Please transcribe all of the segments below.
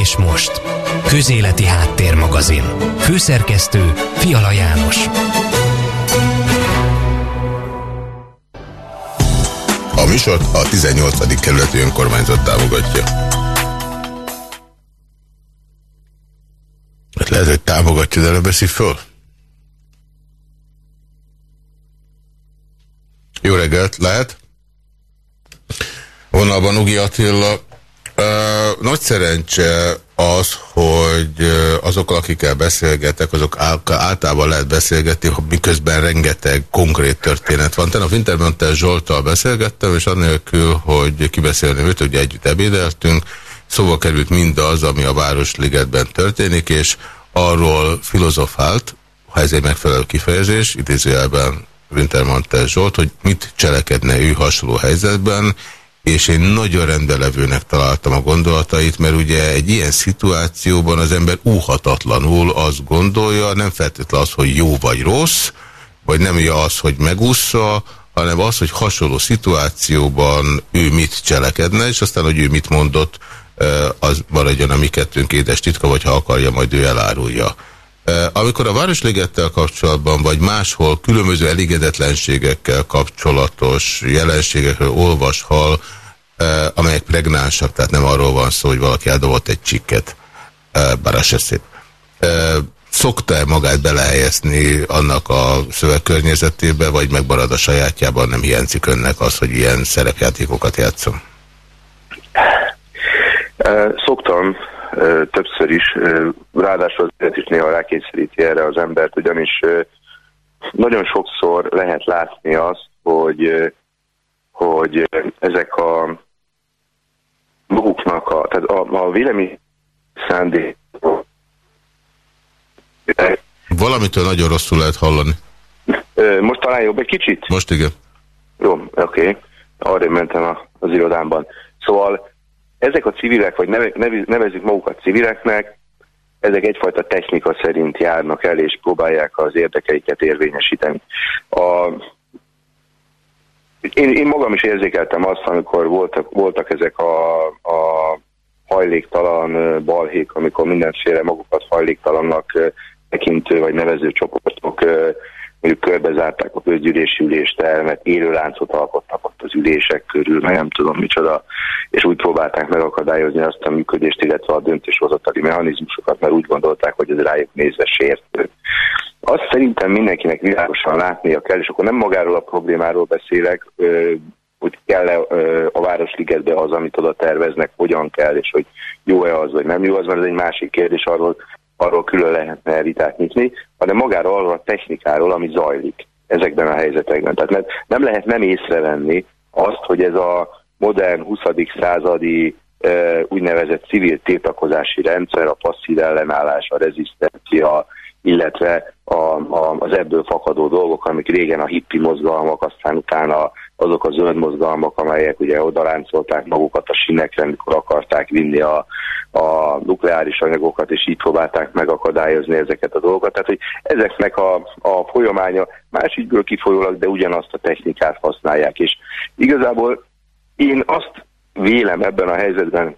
És most, Közéleti Háttérmagazin. Főszerkesztő Fiala János. A műsort a 18. kerületi önkormányzat támogatja. Hát lehet, hogy támogatja, de ne beszél föl. Jó reggelt, lehet? Vonalban Ugi Attila. Nagy szerencse az, hogy azok, akikkel beszélgetek, azok általában lehet beszélgetni, miközben rengeteg konkrét történet van. Tegnap Intermentel Zsoltal beszélgettem, és annélkül, hogy kibeszélni őt, ugye együtt ebédeltünk, szóval került mindaz, ami a Városligetben történik, és arról filozofált, ha ez egy megfelelő kifejezés, idézőjelben Wintermantel Zsolt, hogy mit cselekedne ő hasonló helyzetben, és én nagyon rendelevőnek találtam a gondolatait, mert ugye egy ilyen szituációban az ember úhatatlanul azt gondolja, nem feltétlenül az, hogy jó vagy rossz, vagy nem az, hogy megúszza, hanem az, hogy hasonló szituációban ő mit cselekedne, és aztán, hogy ő mit mondott, az maradjon a mi kettőnk édes titka, vagy ha akarja, majd ő elárulja. Amikor a Városligettel kapcsolatban, vagy máshol különböző elégedetlenségekkel kapcsolatos jelenségekről olvas, hall, amelyek pregnánsak, tehát nem arról van szó, hogy valaki eldobott egy csikket, bár az se szép. Szokta-e magát belehelyezni annak a szövegkörnyezetébe, vagy megmarad a sajátjában, nem hiányzik önnek az, hogy ilyen szerepjátékokat játszom? Szoktam többször is, ráadásul az is néha rákényszeríti erre az embert, ugyanis nagyon sokszor lehet látni azt, hogy, hogy ezek a maguknak, a, tehát a, a vélemény szándék. Valamitől nagyon rosszul lehet hallani. Most talán jobb egy kicsit? Most igen. Jó, oké. Okay. Arra mentem az irodámban. Szóval ezek a civilek, vagy neve, nevezzük magukat civileknek, ezek egyfajta technika szerint járnak el, és próbálják az érdekeiket érvényesíteni. A, én, én magam is érzékeltem azt, amikor voltak, voltak ezek a, a hajléktalan balhék, amikor mindenféle magukat hajléktalannak tekintő vagy nevező csoportok mondjuk körbezárták a közgyűlési ülést el, mert élő láncot alkottak ott az ülések körül, meg nem tudom micsoda, és úgy próbálták megakadályozni azt a működést, illetve a döntéshozatali mechanizmusokat, mert úgy gondolták, hogy ez rájuk nézve sértő. Azt szerintem mindenkinek világosan látnia kell, és akkor nem magáról a problémáról beszélek, hogy kell-e a Városligetbe az, amit oda terveznek, hogyan kell, és hogy jó-e az, vagy nem jó az, mert ez egy másik kérdés arról, arról külön lehetne vitát nyitni, hanem magáról arról a technikáról, ami zajlik ezekben a helyzetekben. Tehát mert nem lehet nem észrevenni azt, hogy ez a modern 20. századi úgynevezett civil tiltakozási rendszer, a passzív ellenállás, a rezisztencia, illetve a, a, az ebből fakadó dolgok, amik régen a hippi mozgalmak, aztán utána azok a zöld mozgalmak, amelyek ugye odaráncolták magukat a sinekre, amikor akarták vinni a, a nukleáris anyagokat, és így próbálták megakadályozni ezeket a dolgokat. Tehát, hogy ezeknek a, a folyamánya más ügyből kifolyólag, de ugyanazt a technikát használják. És igazából én azt vélem ebben a helyzetben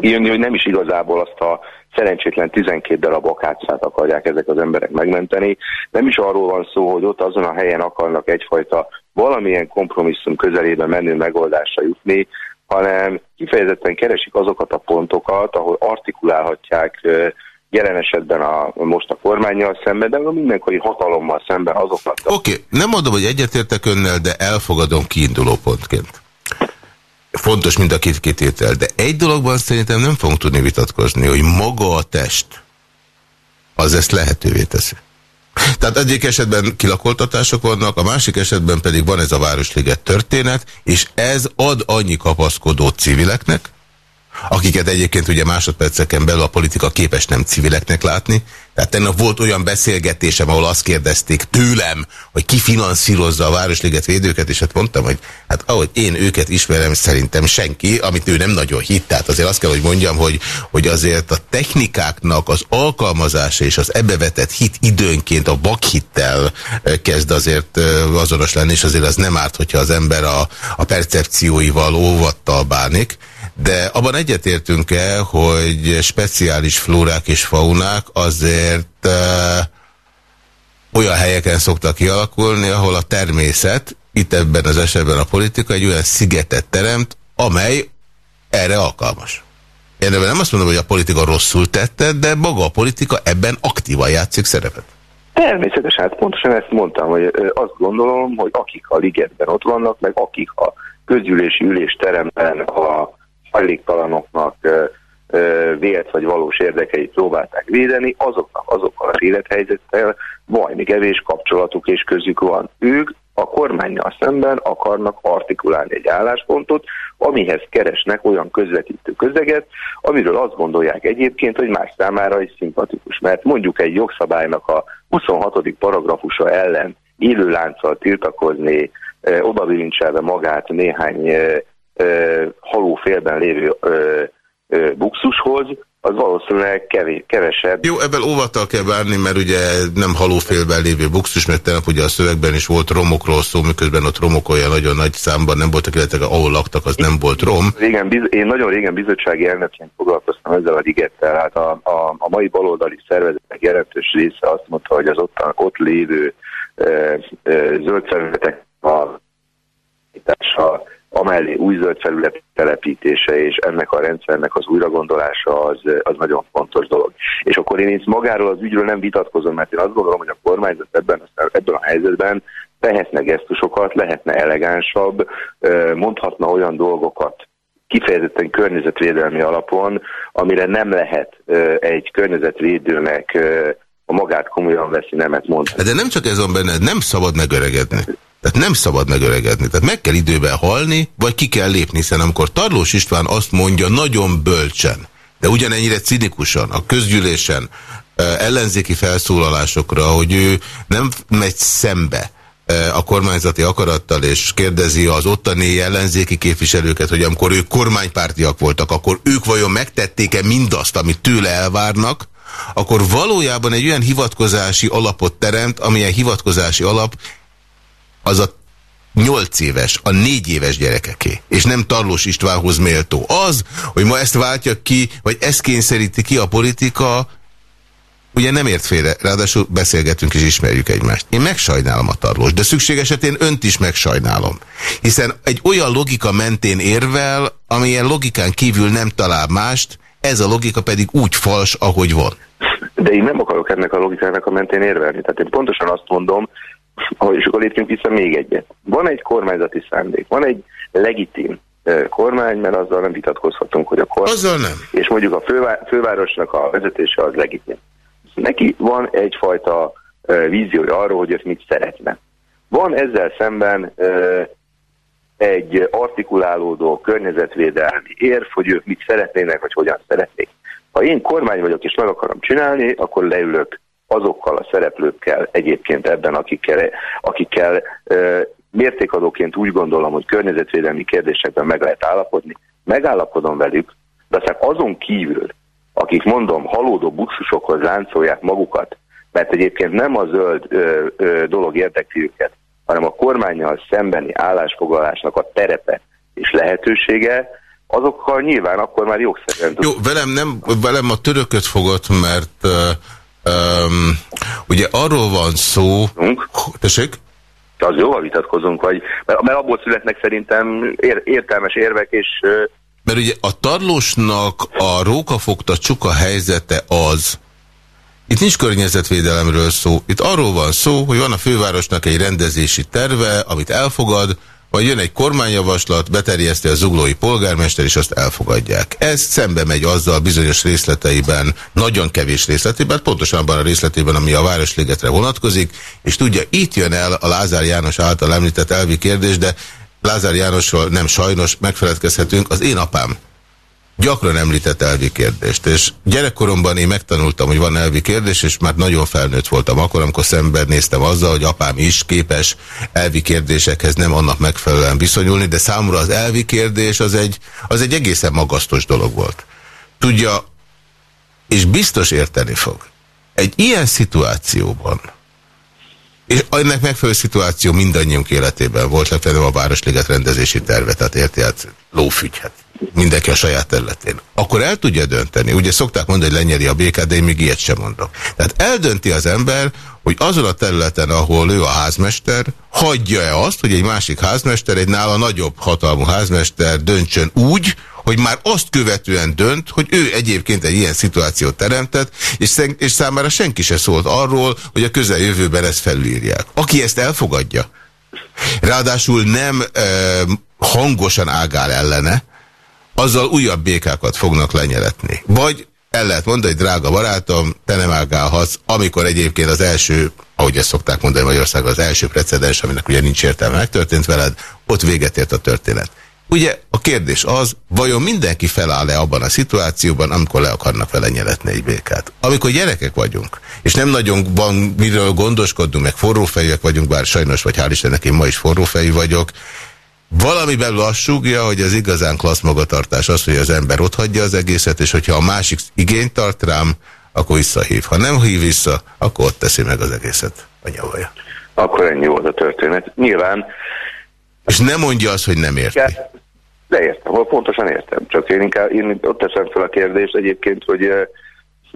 jönni, hogy nem is igazából azt a szerencsétlen 12 darab akácát akarják ezek az emberek megmenteni. Nem is arról van szó, hogy ott azon a helyen akarnak egyfajta valamilyen kompromisszum közelébe menő megoldásra jutni, hanem kifejezetten keresik azokat a pontokat, ahol artikulálhatják jelen esetben a, most a kormányjal szemben, de a mindenkori hatalommal szemben azokat. Oké, okay. nem mondom, hogy egyetértek önnel, de elfogadom kiinduló pontként. Fontos mind a két kitétel, de egy dologban szerintem nem fogunk tudni vitatkozni, hogy maga a test az ezt lehetővé teszi. Tehát egyik esetben kilakoltatások vannak, a másik esetben pedig van ez a Városliget történet, és ez ad annyi kapaszkodó civileknek, akiket egyébként ugye másodperceken belül a politika képes nem civileknek látni. Tehát tegnap volt olyan beszélgetésem, ahol azt kérdezték tőlem, hogy ki finanszírozza a Városliget védőket, és hát mondtam, hogy hát ahogy én őket ismerem, szerintem senki, amit ő nem nagyon hitt. Tehát azért azt kell, hogy mondjam, hogy, hogy azért a technikáknak az alkalmazása és az ebbevetett hit időnként a bakhittel kezd azért azonos lenni, és azért az nem árt, hogyha az ember a, a percepcióival óvattal bánik de abban egyetértünk-e, hogy speciális flórák és faunák azért e, olyan helyeken szoktak kialakulni, ahol a természet, itt ebben az esetben a politika egy olyan szigetet teremt, amely erre alkalmas. Én nem azt mondom, hogy a politika rosszul tette, de maga a politika ebben aktívan játszik szerepet. Természetesen, hát pontosan ezt mondtam, hogy azt gondolom, hogy akik a ligetben ott vannak, meg akik a közgyűlési ülésteremben a hajléktalanoknak vélt vagy valós érdekeit próbálták védeni, azoknak azokkal az élethelyzettel valami kevés kapcsolatuk és közük van. Ők a kormányjal szemben akarnak artikulálni egy álláspontot, amihez keresnek olyan közvetítő közeget, amiről azt gondolják egyébként, hogy más számára is szimpatikus. Mert mondjuk egy jogszabálynak a 26. paragrafusa ellen élő lánccal tiltakozni, odavincselve magát néhány halófélben lévő buxushoz, az valószínűleg kevés, kevesebb. Jó, ebben óvattal kell várni, mert ugye nem halófélben lévő buxus, mert tegnap ugye a szövegben is volt romokról szó, miközben ott romok olyan nagyon nagy számban nem voltak, illetve ahol laktak, az nem volt rom. Régen, biz, én nagyon régen bizottsági elnökként foglalkoztam ezzel a ligettel. Hát a, a, a mai baloldali szervezetek jelentős része azt mondta, hogy az ott, ott lévő e, e, zöld a, a amellé új zöld felület telepítése és ennek a rendszernek az újragondolása az, az nagyon fontos dolog. És akkor én itt magáról az ügyről nem vitatkozom, mert én azt gondolom, hogy a kormányzat ebben, ebben a helyzetben tehetne gesztusokat, lehetne elegánsabb, mondhatna olyan dolgokat, kifejezetten környezetvédelmi alapon, amire nem lehet egy környezetvédőnek a magát komolyan veszi nemet mondani. De nem csak ez van benne, nem szabad megöregedni. Tehát nem szabad megöregedni. Tehát meg kell időben halni, vagy ki kell lépni, hiszen amikor Tarlós István azt mondja nagyon bölcsen, de ugyanennyire cinikusan, a közgyűlésen, ellenzéki felszólalásokra, hogy ő nem megy szembe a kormányzati akarattal, és kérdezi az ottani ellenzéki képviselőket, hogy amikor ők kormánypártiak voltak, akkor ők vajon megtették-e mindazt, amit tőle elvárnak, akkor valójában egy olyan hivatkozási alapot teremt, amilyen hivatkozási alap az a nyolc éves, a négy éves gyerekeké, és nem Tarlós Istvánhoz méltó. Az, hogy ma ezt váltja ki, vagy ezt kényszeríti ki a politika, ugye nem ért félre, ráadásul beszélgetünk és ismerjük egymást. Én megsajnálom a Tarlós, de szükség esetén önt is megsajnálom. Hiszen egy olyan logika mentén érvel, amilyen logikán kívül nem talál mást, ez a logika pedig úgy fals, ahogy van. De én nem akarok ennek a logikának a mentén érvelni. Tehát én pontosan azt mondom, és akkor lépjünk vissza még egyet. Van egy kormányzati szándék, van egy legitim kormány, mert azzal nem vitatkozhatunk, hogy a kormány... Azzal nem. És mondjuk a fővá fővárosnak a vezetése az legitim. Neki van egyfajta víziója arról, hogy ezt mit szeretne. Van ezzel szemben egy artikulálódó környezetvédelmi érv, hogy ők mit szeretnének, vagy hogyan szeretnék. Ha én kormány vagyok és meg akarom csinálni, akkor leülök azokkal a szereplőkkel egyébként ebben, akikkel, akikkel e, mértékadóként úgy gondolom, hogy környezetvédelmi kérdésekben meg lehet állapodni, megállapodom velük, de aztán azon kívül, akik mondom, halódó buxusokhoz láncolják magukat, mert egyébként nem a zöld ö, ö, dolog érdekli őket, hanem a kormányjal szembeni állásfoglalásnak a terepe és lehetősége, azokkal nyilván akkor már jogszerűen... Jó, velem, nem, velem a törököt fogott, mert Um, ugye arról van szó... Tessék? Az jó, ha vitatkozunk, vagy, mert, mert abból születnek szerintem ér, értelmes érvek, és... Mert ugye a tarlósnak a rókafogta csuka helyzete az, itt nincs környezetvédelemről szó, itt arról van szó, hogy van a fővárosnak egy rendezési terve, amit elfogad, vagy jön egy kormányjavaslat, beterjeszti a zuglói polgármester, és azt elfogadják. Ez szembe megy azzal bizonyos részleteiben, nagyon kevés részletében, pontosan abban a részletében, ami a Városligetre vonatkozik, és tudja, itt jön el a Lázár János által említett elvi kérdés, de Lázár Jánosról nem sajnos megfeledkezhetünk, az én apám gyakran említett elvi kérdést, és gyerekkoromban én megtanultam, hogy van elvi kérdés, és már nagyon felnőtt voltam akkor, amikor szembenéztem azzal, hogy apám is képes elvi kérdésekhez nem annak megfelelően viszonyulni, de számomra az elvi kérdés az egy, az egy egészen magasztos dolog volt. Tudja, és biztos érteni fog. Egy ilyen szituációban, és ennek megfelelő szituáció mindannyiunk életében volt, legfeljebb a Városliget rendezési terve, tehát érti, hát lófügy, hát mindenki a saját területén. Akkor el tudja dönteni, ugye szokták mondani, hogy lenyeri a békát, de én még ilyet sem mondok. Tehát eldönti az ember, hogy azon a területen, ahol ő a házmester, hagyja-e azt, hogy egy másik házmester, egy nála nagyobb hatalmú házmester döntsön úgy, hogy már azt követően dönt, hogy ő egyébként egy ilyen szituációt teremtett, és, és számára senki se szólt arról, hogy a közeljövőben ezt felülírják. Aki ezt elfogadja, ráadásul nem e, hangosan ágál ellene, azzal újabb békákat fognak lenyeletni. Vagy el lehet mondani, hogy drága barátom, te nem ágálhatsz, amikor egyébként az első, ahogy ezt szokták mondani Magyarországon, az első precedens, aminek ugye nincs értelme, megtörtént veled, ott véget ért a történet. Ugye a kérdés az, vajon mindenki feláll-e abban a szituációban, amikor le akarnak vele nyeletni egy békát? Amikor gyerekek vagyunk, és nem nagyon van miről gondoskodunk, meg forrófejűek vagyunk, bár sajnos, vagy hál' Istennek én ma is forrófejű vagyok, Valamiben lassúgja, hogy az igazán klassz magatartás az, hogy az ember ott hagyja az egészet, és hogyha a másik igényt tart rám, akkor visszahív. Ha nem hív vissza, akkor ott teszi meg az egészet a nyavalja. Akkor ennyi volt a történet. Nyilván... És nem mondja azt, hogy nem érti. De értem, pontosan értem. Csak én inkább én ott teszem fel a kérdést egyébként, hogy eh,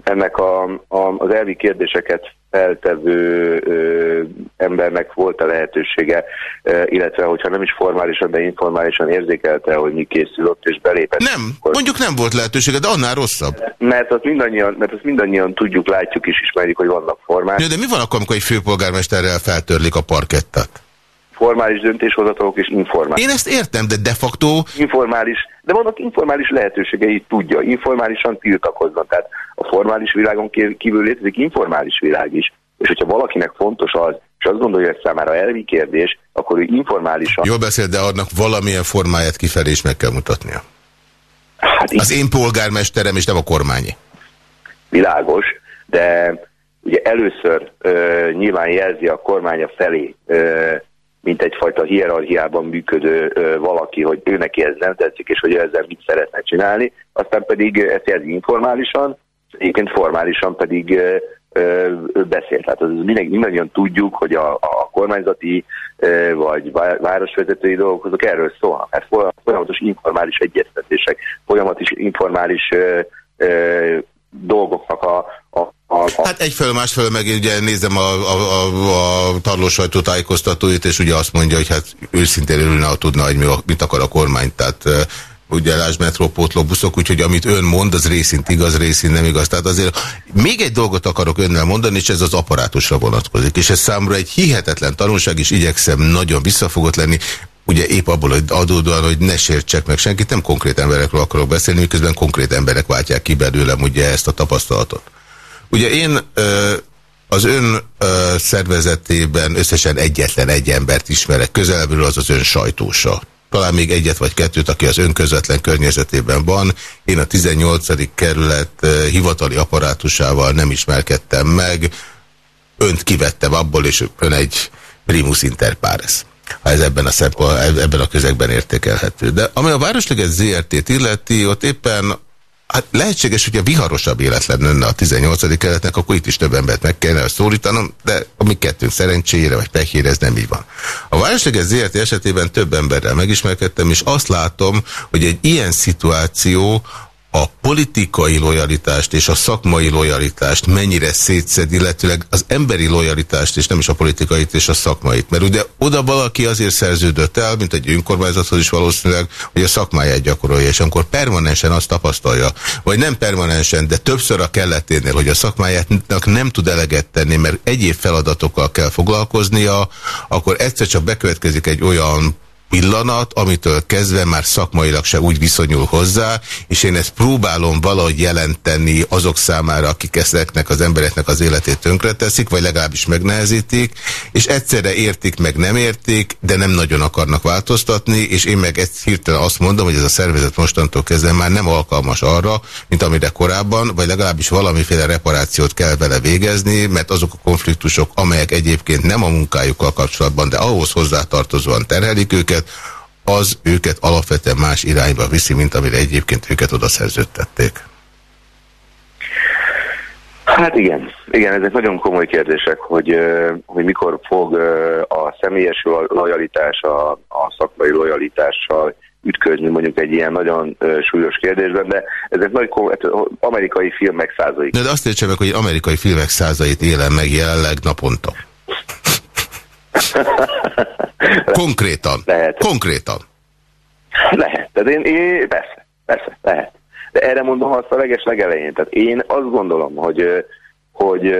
ennek a, a, az elvi kérdéseket feltevő ö, embernek volt a lehetősége, ö, illetve hogyha nem is formálisan, de informálisan érzékelte, hogy mi készül ott, és belépett. Nem, akkor... mondjuk nem volt lehetősége, de annál rosszabb. Mert azt mindannyian, mert azt mindannyian tudjuk, látjuk és ismerjük, hogy vannak formák. De mi van akkor, amikor egy főpolgármesterrel feltörlik a parkettet? Formális döntéshozatalok és informális. Én ezt értem, de de facto... Informális, de vannak informális lehetőségei, tudja, informálisan tiltakoznak. Tehát a formális világon kívül létezik informális világ is. És hogyha valakinek fontos az, és azt gondolja, hogy számára elvi kérdés, akkor ő informálisan... Jól beszél, de annak valamilyen formáját kifelé is meg kell mutatnia. Hát az én polgármesterem, és nem a kormányi. Világos, de ugye először ö, nyilván jelzi a kormánya felé ö, mint egyfajta hierarchiában működő valaki, hogy ő neki ez nem tetszik, és hogy ezzel mit szeretne csinálni, aztán pedig ezt jelzi informálisan, egyébként formálisan pedig beszél. Tehát az mindenki, mindannyian tudjuk, hogy a, a kormányzati vagy városvezetői dolgok azok erről szólnak. Hát folyamatos informális egyeztetések, folyamatos informális dolgoknak a, a a, a... Hát egyfelől, másfelől meg ugye nézem a, a, a, a tarlós sajtótájékoztatóit, és ugye azt mondja, hogy hát őszintén örülne, ha tudna, hogy mi, mit akar a kormány. Tehát ugye Lázs metrópótló buszok, úgyhogy amit ön mond, az részint igaz, részint nem igaz. Tehát azért még egy dolgot akarok önnel mondani, és ez az apparátusra vonatkozik. És ez számomra egy hihetetlen tanulság, és igyekszem nagyon visszafogott lenni. Ugye épp abból adódóan, hogy ne sértsek meg senkit, nem konkrét emberekről akarok beszélni, miközben konkrét emberek váltják ki belőlem ugye ezt a tapasztalatot. Ugye én az ön szervezetében összesen egyetlen egy embert ismerek közelebbről, az az ön sajtósa. Talán még egyet vagy kettőt, aki az ön közvetlen környezetében van. Én a 18. kerület hivatali apparátusával nem ismerkedtem meg. Önt kivettem abból, és ön egy primus inter pares ha ez ebben a, szempont, ebben a közegben értékelhető. De ami a Városleges ZRT-t illeti, ott éppen Hát lehetséges, hogy a viharosabb élet lenne a 18. keletnek, akkor itt is több embert meg kellene szólítanom, de a mi kettőnk szerencsére vagy pehére ez nem így van. A Városleges ZRT esetében több emberrel megismerkedtem, és azt látom, hogy egy ilyen szituáció a politikai lojalitást és a szakmai lojalitást mennyire szétszed, illetőleg az emberi lojalitást, és nem is a politikait és a szakmait. Mert ugye oda valaki azért szerződött el, mint egy önkormányzathoz is valószínűleg, hogy a szakmáját gyakorolja, és amikor permanensen azt tapasztalja, vagy nem permanensen, de többször a kelleténél, hogy a szakmájának nem tud eleget tenni, mert egyéb feladatokkal kell foglalkoznia, akkor egyszer csak bekövetkezik egy olyan pillanat, amitől kezdve már szakmailag se úgy viszonyul hozzá, és én ezt próbálom valahogy jelenteni azok számára, akik ezeknek az embereknek az életét tönkreteszik, vagy legalábbis megnehezítik, és egyszerre értik, meg nem értik, de nem nagyon akarnak változtatni, és én meg ezt hirtelen azt mondom, hogy ez a szervezet mostantól kezdve már nem alkalmas arra, mint amire korábban, vagy legalábbis valamiféle reparációt kell vele végezni, mert azok a konfliktusok, amelyek egyébként nem a munkájukkal kapcsolatban, de ahhoz hozzátartozóan terhelik őket, az őket alapvetően más irányba viszi, mint amire egyébként őket oda szerződtették. Hát igen, igen, ezek nagyon komoly kérdések, hogy, hogy mikor fog a személyes lojalitás a, a szakmai lojalitással ütközni mondjuk egy ilyen nagyon súlyos kérdésben, de ezek nagy hát, amerikai filmek százait. De, de azt értsem meg, hogy amerikai filmek százait élem meg jelenleg naponta. Konkrétan. Lehet. Konkrétan. Lehet. Tehát én, én, persze, persze, lehet. De erre mondom azt a leges legelején. Tehát én azt gondolom, hogy, hogy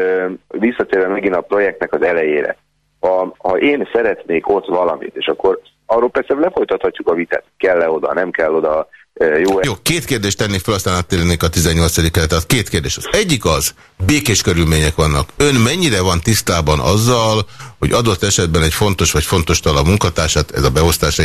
visszatérve megint a projektnek az elejére, ha, ha én szeretnék ott valamit, és akkor arról persze lefolytathatjuk a vitát, kell-e oda, nem kell oda, jó, Jó, két kérdést tennék fel, aztán áttérnék a 18 kelet. Tehát két kérdés. Az egyik az, békés körülmények vannak. Ön mennyire van tisztában azzal, hogy adott esetben egy fontos vagy fontos tala munkatársat, ez a beosztás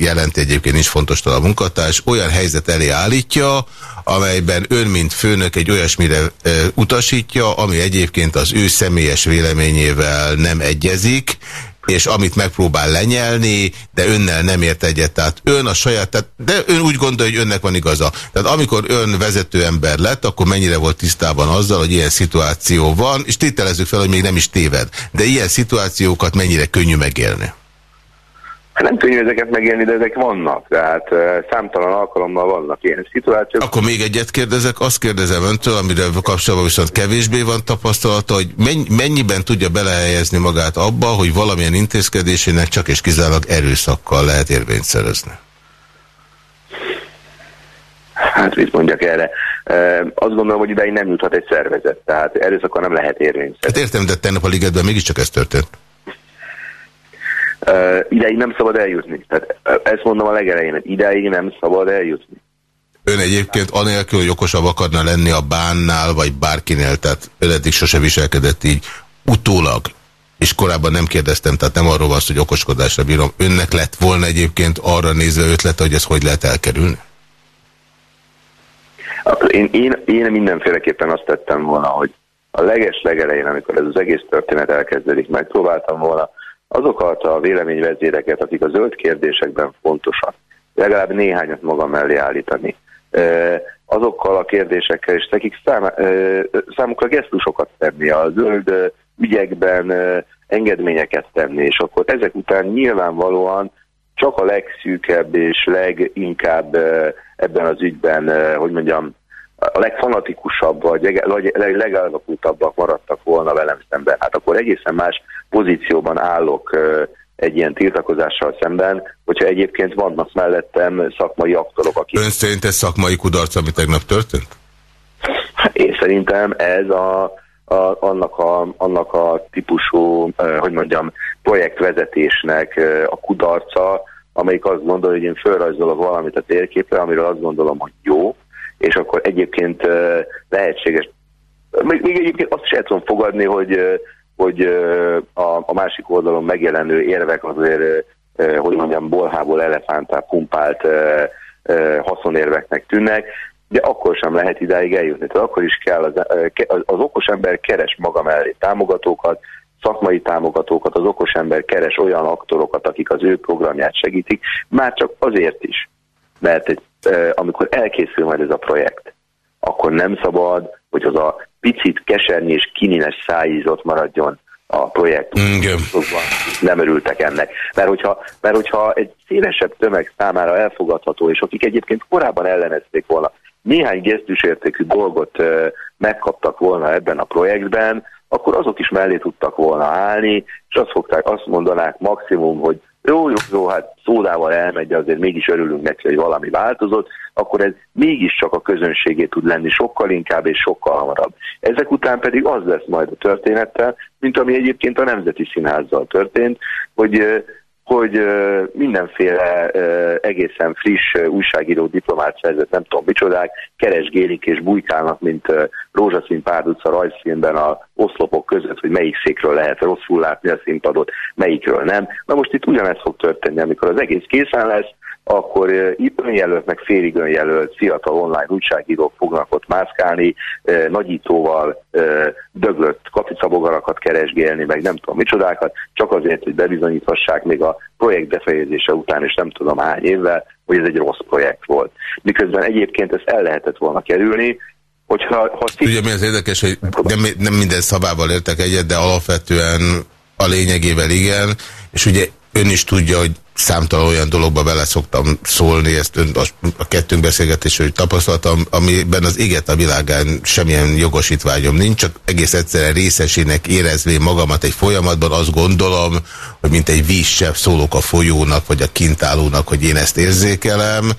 jelenti egyébként is fontos tala munkatárs, olyan helyzet elé állítja, amelyben ön, mint főnök egy olyasmire e, utasítja, ami egyébként az ő személyes véleményével nem egyezik, és amit megpróbál lenyelni, de önnel nem ért egyet. Tehát ön a saját, tehát, de ön úgy gondolja, hogy önnek van igaza. Tehát amikor ön vezető ember lett, akkor mennyire volt tisztában azzal, hogy ilyen szituáció van, és tételezzük fel, hogy még nem is téved. De ilyen szituációkat mennyire könnyű megélni? Hát nem könnyű ezeket megélni, de ezek vannak. Tehát számtalan alkalommal vannak ilyen szituációk. Akkor még egyet kérdezek, azt kérdezem öntől, amire kapcsolatban viszont kevésbé van tapasztalata, hogy mennyiben tudja belehelyezni magát abba, hogy valamilyen intézkedésének csak és kizárólag erőszakkal lehet érvényt szerezni? Hát mit mondjak erre? E, azt gondolom, hogy ideig nem juthat egy szervezet, tehát erőszakkal nem lehet érvényt szerezni. Hát értem, de tegnap a ligetben mégiscsak ez történt. Ideig nem szabad eljutni. Tehát ezt mondom a legelején, ideig nem szabad eljutni. Ön egyébként anélkül, hogy okosabb akarna lenni a bánnál, vagy bárkinél, tehát ön eddig sose viselkedett így, utólag, és korábban nem kérdeztem, tehát nem arról van hogy okoskodásra bírom. Önnek lett volna egyébként arra nézve ötlet, hogy ez hogy lehet elkerülni? Én, én, én mindenféleképpen azt tettem volna, hogy a leges legelején, amikor ez az egész történet elkezdődik, megpróbáltam volna azokat a véleményvezéreket, akik a zöld kérdésekben fontosak, legalább néhányat magam mellé állítani. Azokkal a kérdésekkel, és nekik szám, számukra gesztusokat tenni, a zöld ügyekben engedményeket tenni, és akkor ezek után nyilvánvalóan csak a legszűkebb és leginkább ebben az ügyben, hogy mondjam, a legfanatikusabb vagy legállapultabbak maradtak volna velem szemben. Hát akkor egészen más pozícióban állok egy ilyen tiltakozással szemben, hogyha egyébként vannak mellettem szakmai aktorok, akik... Ön szerint ez szakmai kudarc, ami tegnap történt? Én szerintem ez a, a, annak, a, annak a típusú, hogy mondjam, projektvezetésnek a kudarca, amelyik azt gondolja, hogy én felrajzolok valamit a térképre, amiről azt gondolom, hogy jó, és akkor egyébként lehetséges. Még, még egyébként azt is el tudom fogadni, hogy, hogy a, a másik oldalon megjelenő érvek azért, hogy mondjam, bolhából elefántá pumpált haszonérveknek tűnnek, de akkor sem lehet idáig eljutni. Tehát akkor is kell, az, az okos ember keres maga mellé támogatókat, szakmai támogatókat, az okos ember keres olyan aktorokat, akik az ő programját segítik, már csak azért is, mert egy amikor elkészül majd ez a projekt, akkor nem szabad, hogy az a picit kesernyés, kinines szájízott maradjon a projekt. Igen. Nem örültek ennek. Mert hogyha, mert hogyha egy szélesebb tömeg számára elfogadható, és akik egyébként korábban ellenezték volna, néhány gesztusértékű dolgot megkaptak volna ebben a projektben, akkor azok is mellé tudtak volna állni, és azt fogták, azt mondanák maximum, hogy jó, jó, jó, hát szódával elmegy, de azért mégis örülünk neki, hogy valami változott, akkor ez mégiscsak a közönségé tud lenni sokkal inkább és sokkal hamarabb. Ezek után pedig az lesz majd a történettel, mint ami egyébként a Nemzeti Színházzal történt, hogy hogy mindenféle egészen friss újságíró, diplomát szerzett, nem tudom micsodák, keresgélik és bujkálnak, mint rózsaszín párduca rajzfilmben a oszlopok között, hogy melyik székről lehet rosszul látni a színpadot, melyikről nem. Na most itt ugyanezt fog történni, amikor az egész készen lesz, akkor önjelölt, meg félig önjelölt fiatal online újságírók fognak ott mászkálni, nagyítóval döglött kacicabogarakat keresgélni, meg nem tudom micsodákat, csak azért, hogy bebizonyíthassák még a projekt befejezése után, és nem tudom hány évvel, hogy ez egy rossz projekt volt. Miközben egyébként ezt el lehetett volna kerülni, Hogyha, ha Ugye mi az érdekes, hogy nem, nem minden szabával értek egyet, de alapvetően a lényegével igen, és ugye ön is tudja, hogy számtalan olyan dologba bele szoktam szólni, ezt ön, a, kettőnk beszélgetésről tapasztaltam, amiben az éget a világán semmilyen jogosítványom nincs, csak egész egyszerűen részesének érezvén magamat egy folyamatban, azt gondolom, hogy mint egy vízsepp szólok a folyónak, vagy a kintálónak, hogy én ezt érzékelem,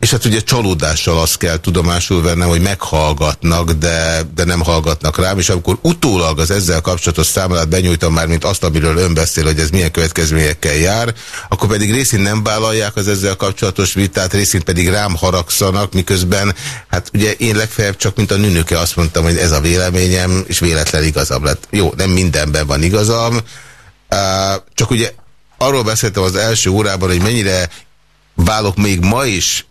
és hát ugye csalódással azt kell tudomásul vennem, hogy meghallgatnak, de, de nem hallgatnak rám, és amikor utólag az ezzel kapcsolatos számlát benyújtom már, mint azt, amiről ön beszél, hogy ez milyen következményekkel jár, akkor pedig részint nem vállalják az ezzel kapcsolatos vitát, részint pedig rám haragszanak, miközben, hát ugye én legfeljebb csak, mint a nünöke azt mondtam, hogy ez a véleményem, és véletlen igazam lett. Jó, nem mindenben van igazam, csak ugye arról beszéltem az első órában, hogy mennyire válok még ma is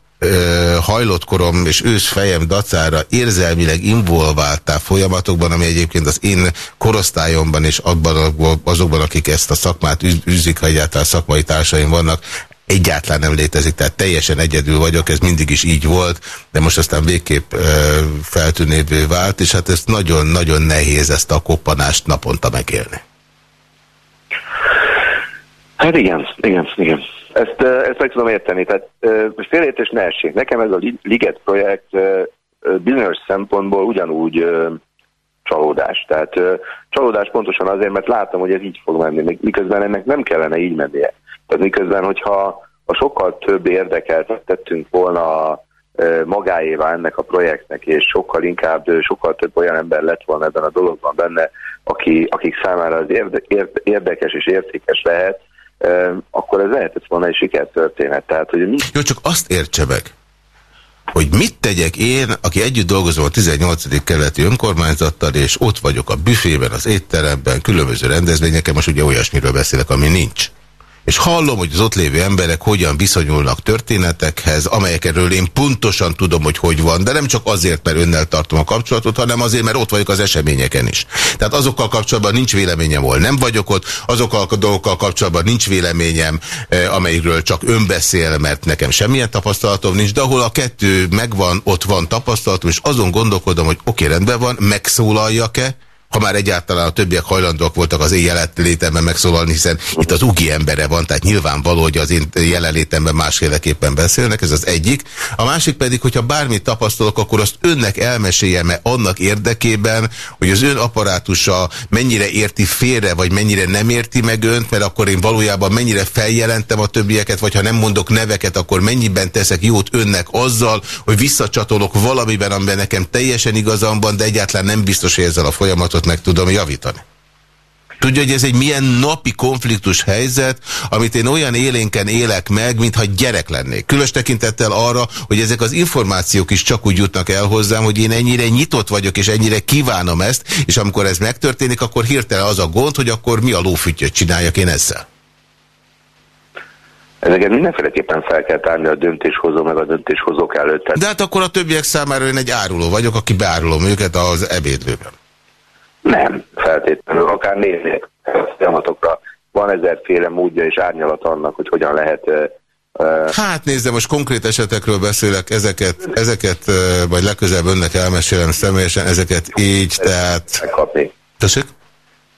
hajlott korom és ősz fejem dacára érzelmileg involváltál folyamatokban, ami egyébként az én korosztályomban és abban, azokban, akik ezt a szakmát űzik, ha egyáltalán szakmai társaim vannak, egyáltalán nem létezik, tehát teljesen egyedül vagyok, ez mindig is így volt, de most aztán végképp feltűnévő vált, és hát ez nagyon-nagyon nehéz ezt a koppanást naponta megélni. Hát igen, igen, igen. Ezt, ezt meg tudom érteni. Tehát félértés ne essék. Nekem ez a Liget projekt bizonyos szempontból ugyanúgy csalódás. Tehát csalódás pontosan azért, mert látom, hogy ez így fog menni, miközben ennek nem kellene így mennie. Tehát miközben, hogyha a sokkal több érdekelt tettünk volna magáévá ennek a projektnek, és sokkal inkább, sokkal több olyan ember lett volna ebben a dologban benne, aki, akik számára az érde, érdekes és értékes lehet, akkor ez lehetett volna egy sikertörténet. Tehát, hogy mi... Jó, csak azt értse meg, hogy mit tegyek én, aki együtt dolgozom a 18. keleti önkormányzattal, és ott vagyok a büfében, az étteremben, különböző rendezvényeken, most ugye olyasmiről beszélek, ami nincs és hallom, hogy az ott lévő emberek hogyan viszonyulnak történetekhez, amelyekről én pontosan tudom, hogy hogy van, de nem csak azért, mert önnel tartom a kapcsolatot, hanem azért, mert ott vagyok az eseményeken is. Tehát azokkal kapcsolatban nincs véleményem, hol nem vagyok ott, azokkal a dolgokkal kapcsolatban nincs véleményem, eh, amelyikről csak ön beszél, mert nekem semmilyen tapasztalatom nincs, de ahol a kettő megvan, ott van tapasztalatom, és azon gondolkodom, hogy oké, okay, rendben van, megszólaljak-e, ha már egyáltalán a többiek hajlandóak voltak az én jelenlétemben megszólalni, hiszen itt az ugi embere van, tehát nyilvánvaló, hogy az én jelenlétemben másféleképpen beszélnek, ez az egyik. A másik pedig, hogyha bármit tapasztalok, akkor azt önnek elmeséljem-e annak érdekében, hogy az ön apparátusa mennyire érti félre, vagy mennyire nem érti meg önt, mert akkor én valójában mennyire feljelentem a többieket, vagy ha nem mondok neveket, akkor mennyiben teszek jót önnek azzal, hogy visszacsatolok valamiben, amiben nekem teljesen igazam de egyáltalán nem biztos, ezzel a folyamatot kapcsolatot meg tudom javítani. Tudja, hogy ez egy milyen napi konfliktus helyzet, amit én olyan élénken élek meg, mintha gyerek lennék. Különös tekintettel arra, hogy ezek az információk is csak úgy jutnak el hozzám, hogy én ennyire nyitott vagyok, és ennyire kívánom ezt, és amikor ez megtörténik, akkor hirtelen az a gond, hogy akkor mi a lófütyöt csináljak én ezzel. Ezeket mindenféleképpen fel kell tárni a döntéshozó meg a döntéshozók előtt. De hát akkor a többiek számára én egy áruló vagyok, aki beárulom őket az ebédlőben. Nem, feltétlenül, akár nézzék folyamatokra. Van ezerféle módja és árnyalat annak, hogy hogyan lehet Hát nézd, most konkrét esetekről beszélek, ezeket, ezeket vagy legközelebb önnek elmesélem személyesen, ezeket így, tehát... Megkapni. Tessék?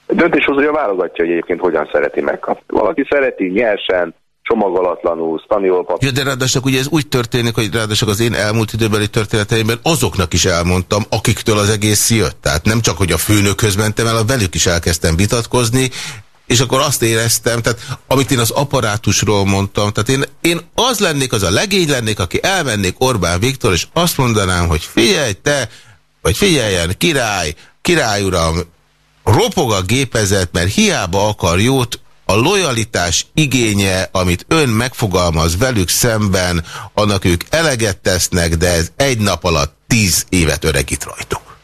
A döntéshozója válogatja, hogy egyébként hogyan szereti megkapni. Valaki szereti nyersen, csomagolatlanul, staniol papír. Ja, de ráadásul ugye ez úgy történik, hogy ráadásul az én elmúlt időbeli történeteimben azoknak is elmondtam, akiktől az egész jött. Tehát nem csak, hogy a főnökhöz mentem el, a velük is elkezdtem vitatkozni, és akkor azt éreztem, tehát amit én az apparátusról mondtam, tehát én, én az lennék, az a legény lennék, aki elmennék Orbán Viktor, és azt mondanám, hogy figyelj te, vagy figyeljen, király, király uram, ropog a gépezet, mert hiába akar jót, a lojalitás igénye, amit ön megfogalmaz velük szemben, annak ők eleget tesznek, de ez egy nap alatt tíz évet öregít rajtuk.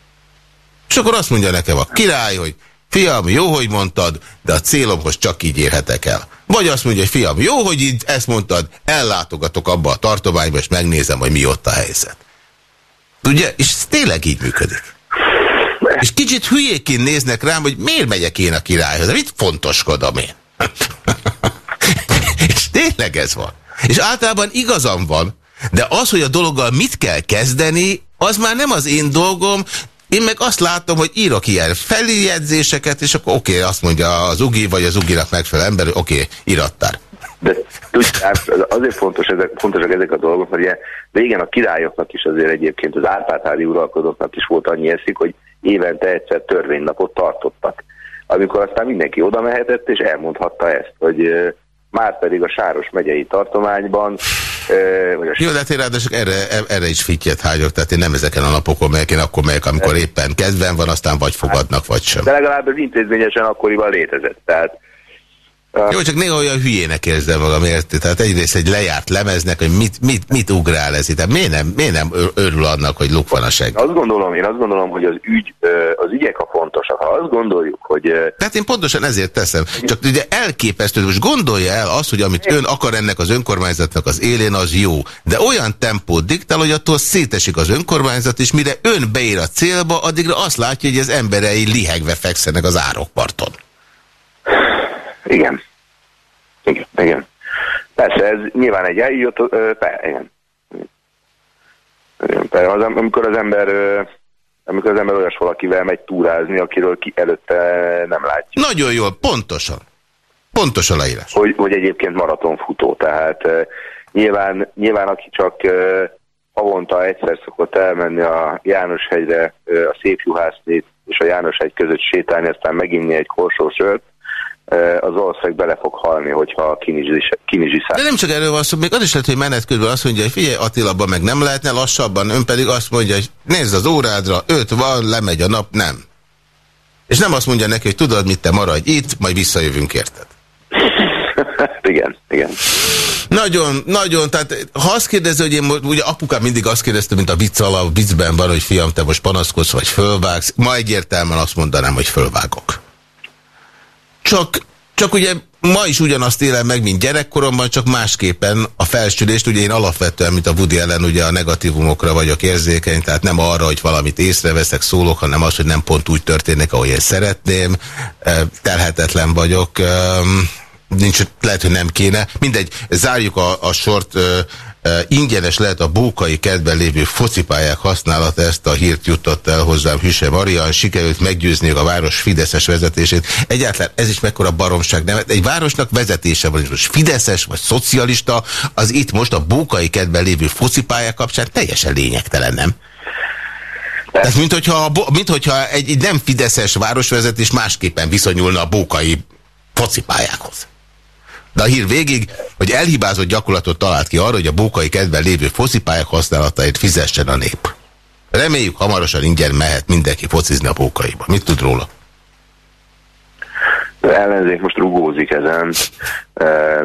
És akkor azt mondja nekem a király, hogy fiam, jó, hogy mondtad, de a célomhoz csak így érhetek el. Vagy azt mondja, hogy fiam, jó, hogy így ezt mondtad, ellátogatok abba a tartományba, és megnézem, hogy mi ott a helyzet. Ugye? És ez tényleg így működik. És kicsit hülyéként néznek rám, hogy miért megyek én a királyhoz, mit fontoskodom én? és tényleg ez van. És általában igazam van, de az, hogy a dologgal mit kell kezdeni, az már nem az én dolgom, én meg azt látom, hogy írok ilyen feljegyzéseket, és akkor oké, okay, azt mondja az Ugi, vagy az Uginak megfelelő ember, oké, okay, irattár. De tudják, azért fontos ezek, fontosak ezek a dolgok, mert ugye régen a királyoknak is azért egyébként az árpáthári uralkodóknak is volt annyi eszik, hogy évente egyszer törvénynapot tartottak. Amikor aztán mindenki oda mehetett, és elmondhatta ezt, hogy már pedig a Sáros megyei tartományban vagy a Jó, de hát én ráadásul erre, erre is fittyet hágyok, tehát én nem ezeken a napokon megyek, én akkor megyek, amikor éppen kezdven van, aztán vagy fogadnak, vagy sem. De legalább az intézményesen akkoriban létezett, tehát jó, csak néha olyan hülyének érzem magam, érti? Tehát egyrészt egy lejárt lemeznek, hogy mit, mit, mit ugrál ez itt. Miért nem, miért nem örül annak, hogy luk van a seg? Azt gondolom, én azt gondolom, hogy az, ügy, az ügyek a fontosak. Ha azt gondoljuk, hogy... Tehát én pontosan ezért teszem. Csak ugye elképesztő, most gondolja el azt, hogy amit ön akar ennek az önkormányzatnak az élén, az jó. De olyan tempót diktál, hogy attól szétesik az önkormányzat, és mire ön beér a célba, addigra azt látja, hogy az emberei lihegve fekszenek az árokparton. Igen. Igen, igen. Persze, ez nyilván egy eljött, per, igen. igen per, az, amikor az ember amikor az ember olyas valakivel megy túrázni, akiről ki előtte nem látja. Nagyon jól, pontosan. Pontos a leírás. Hogy, hogy egyébként maratonfutó, tehát uh, nyilván, nyilván aki csak uh, havonta egyszer szokott elmenni a Jánoshegyre, uh, a Szép Juhászni és a Jánoshegy között sétálni, aztán meginni egy korsósört, az ország bele fog halni, hogyha kinizsiszál. De nem csak erről van szó, még az is lehet, hogy menet közben azt mondja, hogy figyelj Attila, meg nem lehetne lassabban, ön pedig azt mondja, hogy nézd az órádra, öt van, lemegy a nap, nem. És nem azt mondja neki, hogy tudod mit, te maradj itt, majd visszajövünk, érted? igen, igen. Nagyon, nagyon, tehát ha azt kérdezi, hogy én ugye apukám mindig azt kérdezte, mint a vicc a viccben van, hogy fiam, te most panaszkodsz, vagy fölvágsz, ma egyértelműen azt mondanám, hogy fölvágok. Csak, csak ugye ma is ugyanazt élem meg, mint gyerekkoromban, csak másképpen a felsülést, ugye én alapvetően, mint a Woody ellen, ugye a negatívumokra vagyok érzékeny, tehát nem arra, hogy valamit észreveszek, szólok, hanem az, hogy nem pont úgy történik, ahogy én szeretném, terhetetlen vagyok, nincs, lehet, hogy nem kéne. Mindegy, zárjuk a, a sort, ingyenes lehet a bókai kedben lévő focipályák használata, ezt a hírt jutott el hozzám Hüse Marian, sikerült meggyőzni a város Fideszes vezetését. Egyáltalán ez is mekkora baromság, nem? Egy városnak vezetése van, most Fideszes vagy szocialista, az itt most a bókai kedben lévő focipályák kapcsán teljesen lényegtelen, nem? Tehát, mint hogyha, mint hogyha egy, egy nem Fideszes városvezetés másképpen viszonyulna a bókai focipályákhoz. De a hír végig, hogy elhibázott gyakorlatot talált ki arra, hogy a bókai kedven lévő foszipályák használatait fizessen a nép. Reméljük, hamarosan ingyen mehet mindenki focizni a bókaiba. Mit tud róla? ellenzék most rugózik ezen,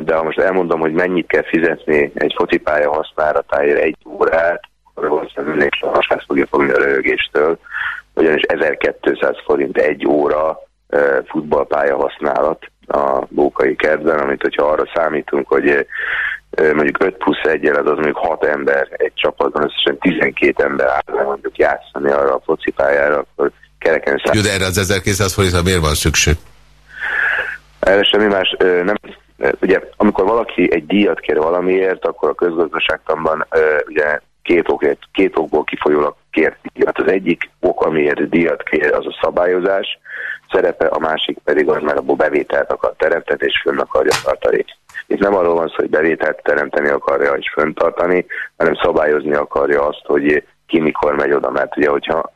de ha most elmondom, hogy mennyit kell fizetni egy focipálya használatáért egy órát, akkor valószínűleg mindenki a fogja fogni a röhögéstől, ugyanis 1200 forint egy óra futballpálya használat a Bókai kertben, amit hogyha arra számítunk, hogy mondjuk 5 plusz 1 az, az mondjuk 6 ember egy csapatban, összesen 12 ember áll mondjuk játszani arra a focipályára, akkor kereken szám. Jó, de erre az 1200 forintra miért van szükség? Erre semmi más, nem, ugye amikor valaki egy díjat kér valamiért, akkor a közgazdaságtanban ugye két, okért, két okból kifolyólag kért díjat. Az egyik ok, amiért díjat kér, az a szabályozás, szerepe, a másik pedig az már abból bevételt akar teremteni, és fönn akarja tartani. Itt nem arról van szó, hogy bevételt teremteni akarja és föntartani, hanem szabályozni akarja azt, hogy ki mikor megy oda, mert ugye, hogyha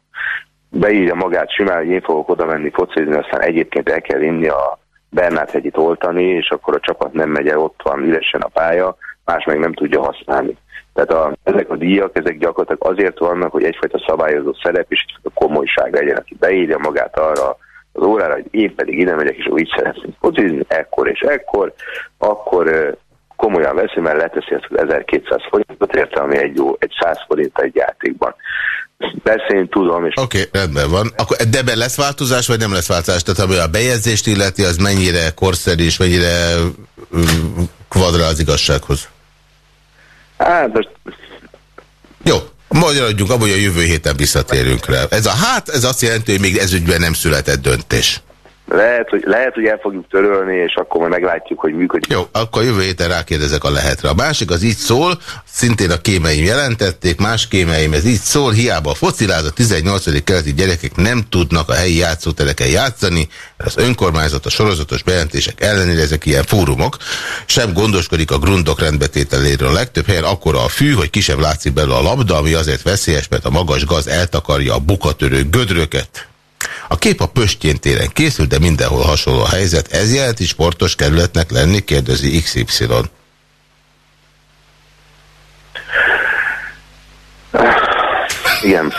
beírja magát simán, hogy én fogok oda menni focizni, aztán egyébként el kell inni a Bernát hegyit oltani, és akkor a csapat nem megy el, ott van üresen a pálya, más meg nem tudja használni. Tehát a, ezek a díjak, ezek gyakorlatilag azért vannak, hogy egyfajta szabályozó szerep és egyfajta komolyság legyen, aki beírja magát arra, az órára, hogy én pedig ide megyek, és úgy szeretnék focizni, ekkor és ekkor, akkor komolyan veszi, mert leteszi ezt az 1200 forintot érte, ami egy jó, egy 100 forint egy játékban. Én tudom. Oké, okay, rendben van. Akkor de be lesz változás, vagy nem lesz változás? Tehát ami a bejegyzést illeti, az mennyire korszerű és mennyire kvadra az igazsághoz? Hát most... Jó, Magyarodjunk abban, hogy a jövő héten visszatérünk rá. Ez a hát, ez azt jelenti, hogy még ezügyben nem született döntés. Lehet hogy, lehet, hogy el fogjuk törölni, és akkor majd meglátjuk, hogy működik. Jó, akkor jövő héten rákérdezek a lehetre. A másik az így szól, szintén a kémeim jelentették, más kémeim ez így szól, hiába a fociláz a 18. keleti gyerekek nem tudnak a helyi játszótereken játszani, mert az önkormányzat a sorozatos bejelentések ellenére ezek ilyen fórumok, sem gondoskodik a grundok rendbetételéről. A legtöbb helyen akkora a fű, hogy kisebb látszik belőle a labda, ami azért veszélyes, mert a magas gaz eltakarja a bukatörő gödröket. A kép a Pöstjén téren készült, de mindenhol hasonló a helyzet. Ez jelenti sportos kerületnek lenni? Kérdezi XY. Igen.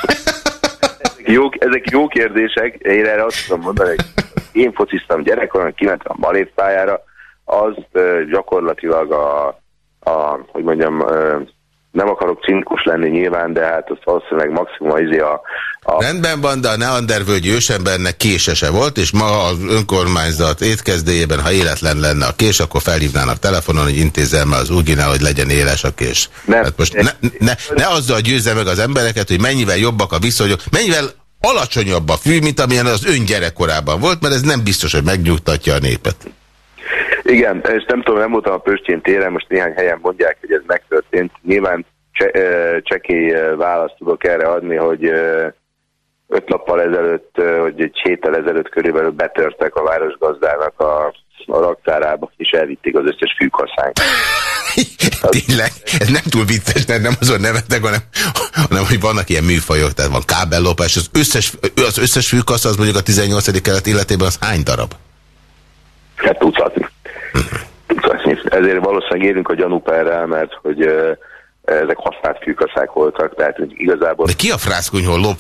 Ezek jó, ezek jó kérdések. Én erre azt tudom mondani, hogy én fociztam gyerekkoron, kimentem a balétpályára, az gyakorlatilag a, a hogy mondjam, nem akarok cinkus lenni nyilván, de hát az valószínűleg maximum izé a, a... Rendben van, de a Neandervölgyi ősembernek késese volt, és ma az önkormányzat étkezdéjében, ha életlen lenne a kés, akkor felhívnának telefonon, hogy intézem az úginál, hogy legyen éles a kés. Nem. Hát most ne, ne, ne azzal győzze meg az embereket, hogy mennyivel jobbak a viszonyok, mennyivel alacsonyabb a fű, mint amilyen az ön gyerekkorában volt, mert ez nem biztos, hogy megnyugtatja a népet. Igen, és nem tudom, nem voltam a Pöstjén téren, most néhány helyen mondják, hogy ez megtörtént. Nyilván cse, csekély választ tudok erre adni, hogy öt nappal ezelőtt, hogy egy héttel ezelőtt körülbelül betörtek a városgazdának a, a raktárába, és elvitték az összes fűkaszánk. Tényleg, ez nem túl vicces, mert nem azon nevetek, hanem, hanem hogy vannak ilyen műfajok, tehát van kábellopás, az összes, az összes fűkasz, az mondjuk a 18. kelet életében az hány darab? Hát tucatni. Ezért valószínűleg érünk a gyanúperrel, mert hogy uh, ezek használt fűkaszák voltak, tehát hogy igazából... De ki a frászkonyhol lop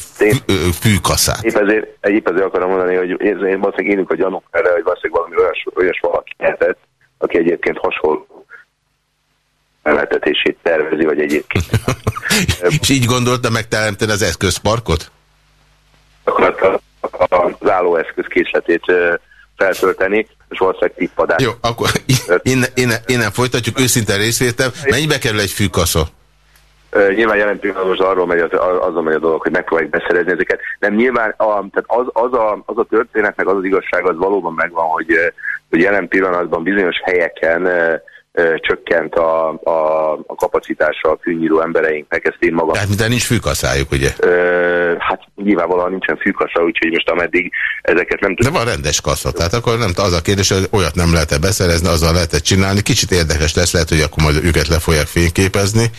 fűkaszát? Épp ezért, épp ezért akarom mondani, hogy én, valószínűleg érünk a gyanúperrel, hogy valószínűleg valami olyas, olyas valaki lehetett, aki egyébként hasonló emeltetését tervezi, vagy egyébként. És így gondolta megteremteni az eszközparkot? Akkor az állóeszköz készletét feltölteni, és valószínűleg tippadás. Jó, akkor innen, innen, innen folytatjuk, őszinte részvétem. Mennyibe kerül egy fűkasza? Nyilván jelen pillanatban most arról megy, azon megy a dolog, hogy megpróbáljuk beszerezni ezeket. Nem nyilván a, tehát az, az, a, az a történet, meg az az igazság, az valóban megvan, hogy, hogy jelen pillanatban bizonyos helyeken csökkent a, a, a kapacitása a fűnyíró embereinknek, ezt én magam... Tehát minden nincs fűkaszájuk, ugye? Ö, hát nyilvánvalóan nincsen fűkasza, úgyhogy most ameddig ezeket nem. De van rendes kassa, tehát akkor nem az a kérdés, hogy olyat nem lehet-e beszerezni, azzal lehet -e csinálni. Kicsit érdekes lesz, lehet, hogy akkor majd őket le fogják fényképezni.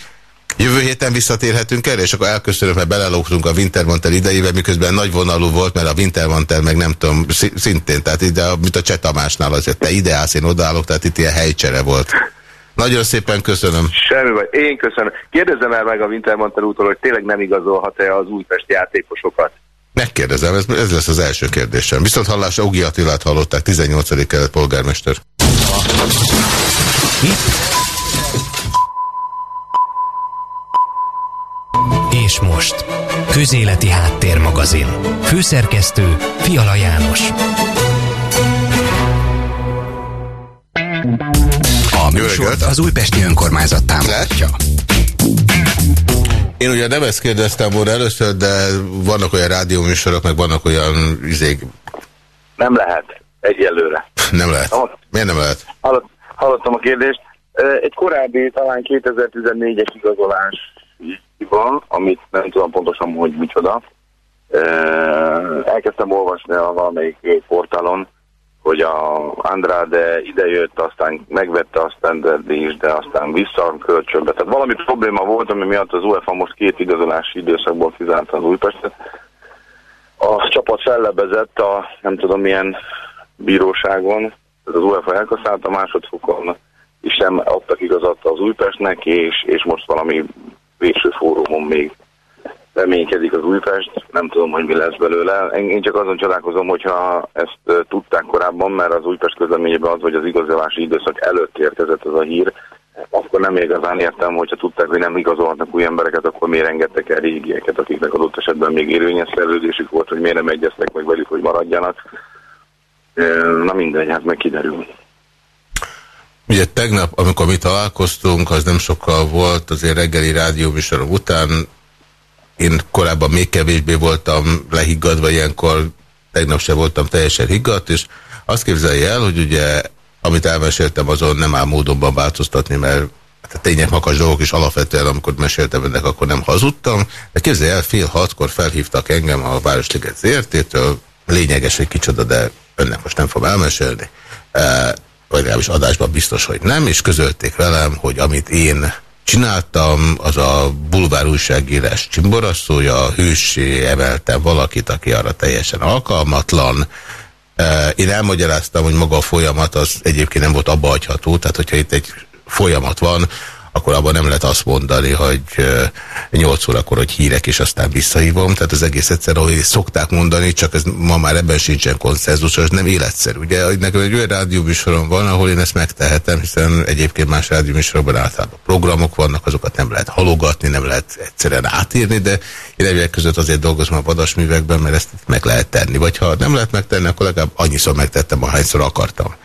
Jövő héten visszatérhetünk erre, és akkor elköszönöm, mert belelógtunk a Wintermantel idejébe, miközben nagy vonalú volt, mert a Wintermantel meg nem tudom, szintén, tehát ide, mint a Csetamásnál azért te ide állsz, én odaállok, tehát itt ilyen helycsere volt. Nagyon szépen köszönöm. Semmi baj, én köszönöm. Kérdezzem el meg a Wintermantel útól, hogy tényleg nem igazolhat-e az újpesti játékosokat? Megkérdezem, ez, ez lesz az első kérdésem. Viszont hallásra Ugi Attilát hallották, 18. kelet polgármester. És most, Közéleti Háttérmagazin. Főszerkesztő Fiala János. A műsort az Újpesti Önkormányzat támogatja. Én ugye nem ezt kérdeztem volna először, de vannak olyan rádióműsorok, meg vannak olyan izék. Nem lehet, egyelőre. Nem lehet. Miért nem lehet? Hallott, hallottam a kérdést. Egy korábbi, talán 2014-es igazolás van, amit nem tudom pontosan, hogy micsoda. Elkezdtem olvasni a valamelyik portálon, hogy a Andrade idejött, aztán megvette a standard is, de aztán vissza kölcsönbe. Tehát valami probléma volt, ami miatt az UEFA most két igazolási időszakból kizárta az Újpestet. A csapat fellebezett a nem tudom milyen bíróságon, tehát az UEFA elkaszállt a másodfokon, és sem adtak igazat az Újpestnek, és, és most valami végső fórumon még reménykedik az Újpest, nem tudom, hogy mi lesz belőle. Én csak azon csodálkozom, hogyha ezt tudták korábban, mert az Újpest közleményében az, hogy az igazolási időszak előtt érkezett ez a hír, akkor nem igazán értem, hogyha tudták, hogy nem igazolhatnak új embereket, akkor miért engedtek el régieket, akiknek adott esetben még érvényes szerződésük volt, hogy miért nem egyeztek meg velük, hogy maradjanak. Na mindegy, hát meg kiderül. Ugye tegnap, amikor mi találkoztunk, az nem sokkal volt, azért reggeli rádióműsorom után, én korábban még kevésbé voltam lehiggadva, ilyenkor tegnap sem voltam teljesen higgadt, és azt képzelje el, hogy ugye, amit elmeséltem, azon nem áll módonban változtatni, mert hát a tények makas dolgok is alapvetően, amikor meséltem ennek, akkor nem hazudtam, de képzelje el, fél hatkor felhívtak engem a Városliget ZRT-től, lényeges, hogy kicsoda, de önnek most nem fog elmesélni, e, vagy legalábbis adásban biztos, hogy nem, és közölték velem, hogy amit én csináltam, az a bulvár újságírás csimboraszója, hősé emeltem valakit, aki arra teljesen alkalmatlan. Én elmagyaráztam, hogy maga a folyamat az egyébként nem volt abba hagyható, tehát hogyha itt egy folyamat van, akkor abban nem lehet azt mondani, hogy 8 órakor, hogy hírek, és aztán visszahívom. Tehát az egész egyszer, ahogy szokták mondani, csak ez ma már ebben sincsen konszenzus, ez nem életszerű. Ugye nekem egy olyan rádióműsorom van, ahol én ezt megtehetem, hiszen egyébként más rádióműsorokban általában programok vannak, azokat nem lehet halogatni, nem lehet egyszerűen átírni, de én egyébként között azért dolgozom a vadasművekben, mert ezt meg lehet tenni. Vagy ha nem lehet megtenni, akkor legalább annyiszor megtettem, ahányszor akartam.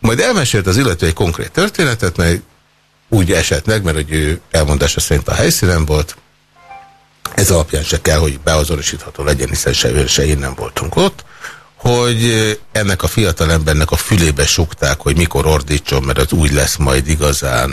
Majd elmesélt az illető egy konkrét történetet, mely úgy esett meg, mert hogy ő elmondása szerint a helyszínen volt. Ez alapján se kell, hogy beazonosítható legyen, hiszen se ő, se én nem voltunk ott hogy ennek a fiatal embernek a fülébe sukták, hogy mikor ordítson, mert az úgy lesz majd igazán,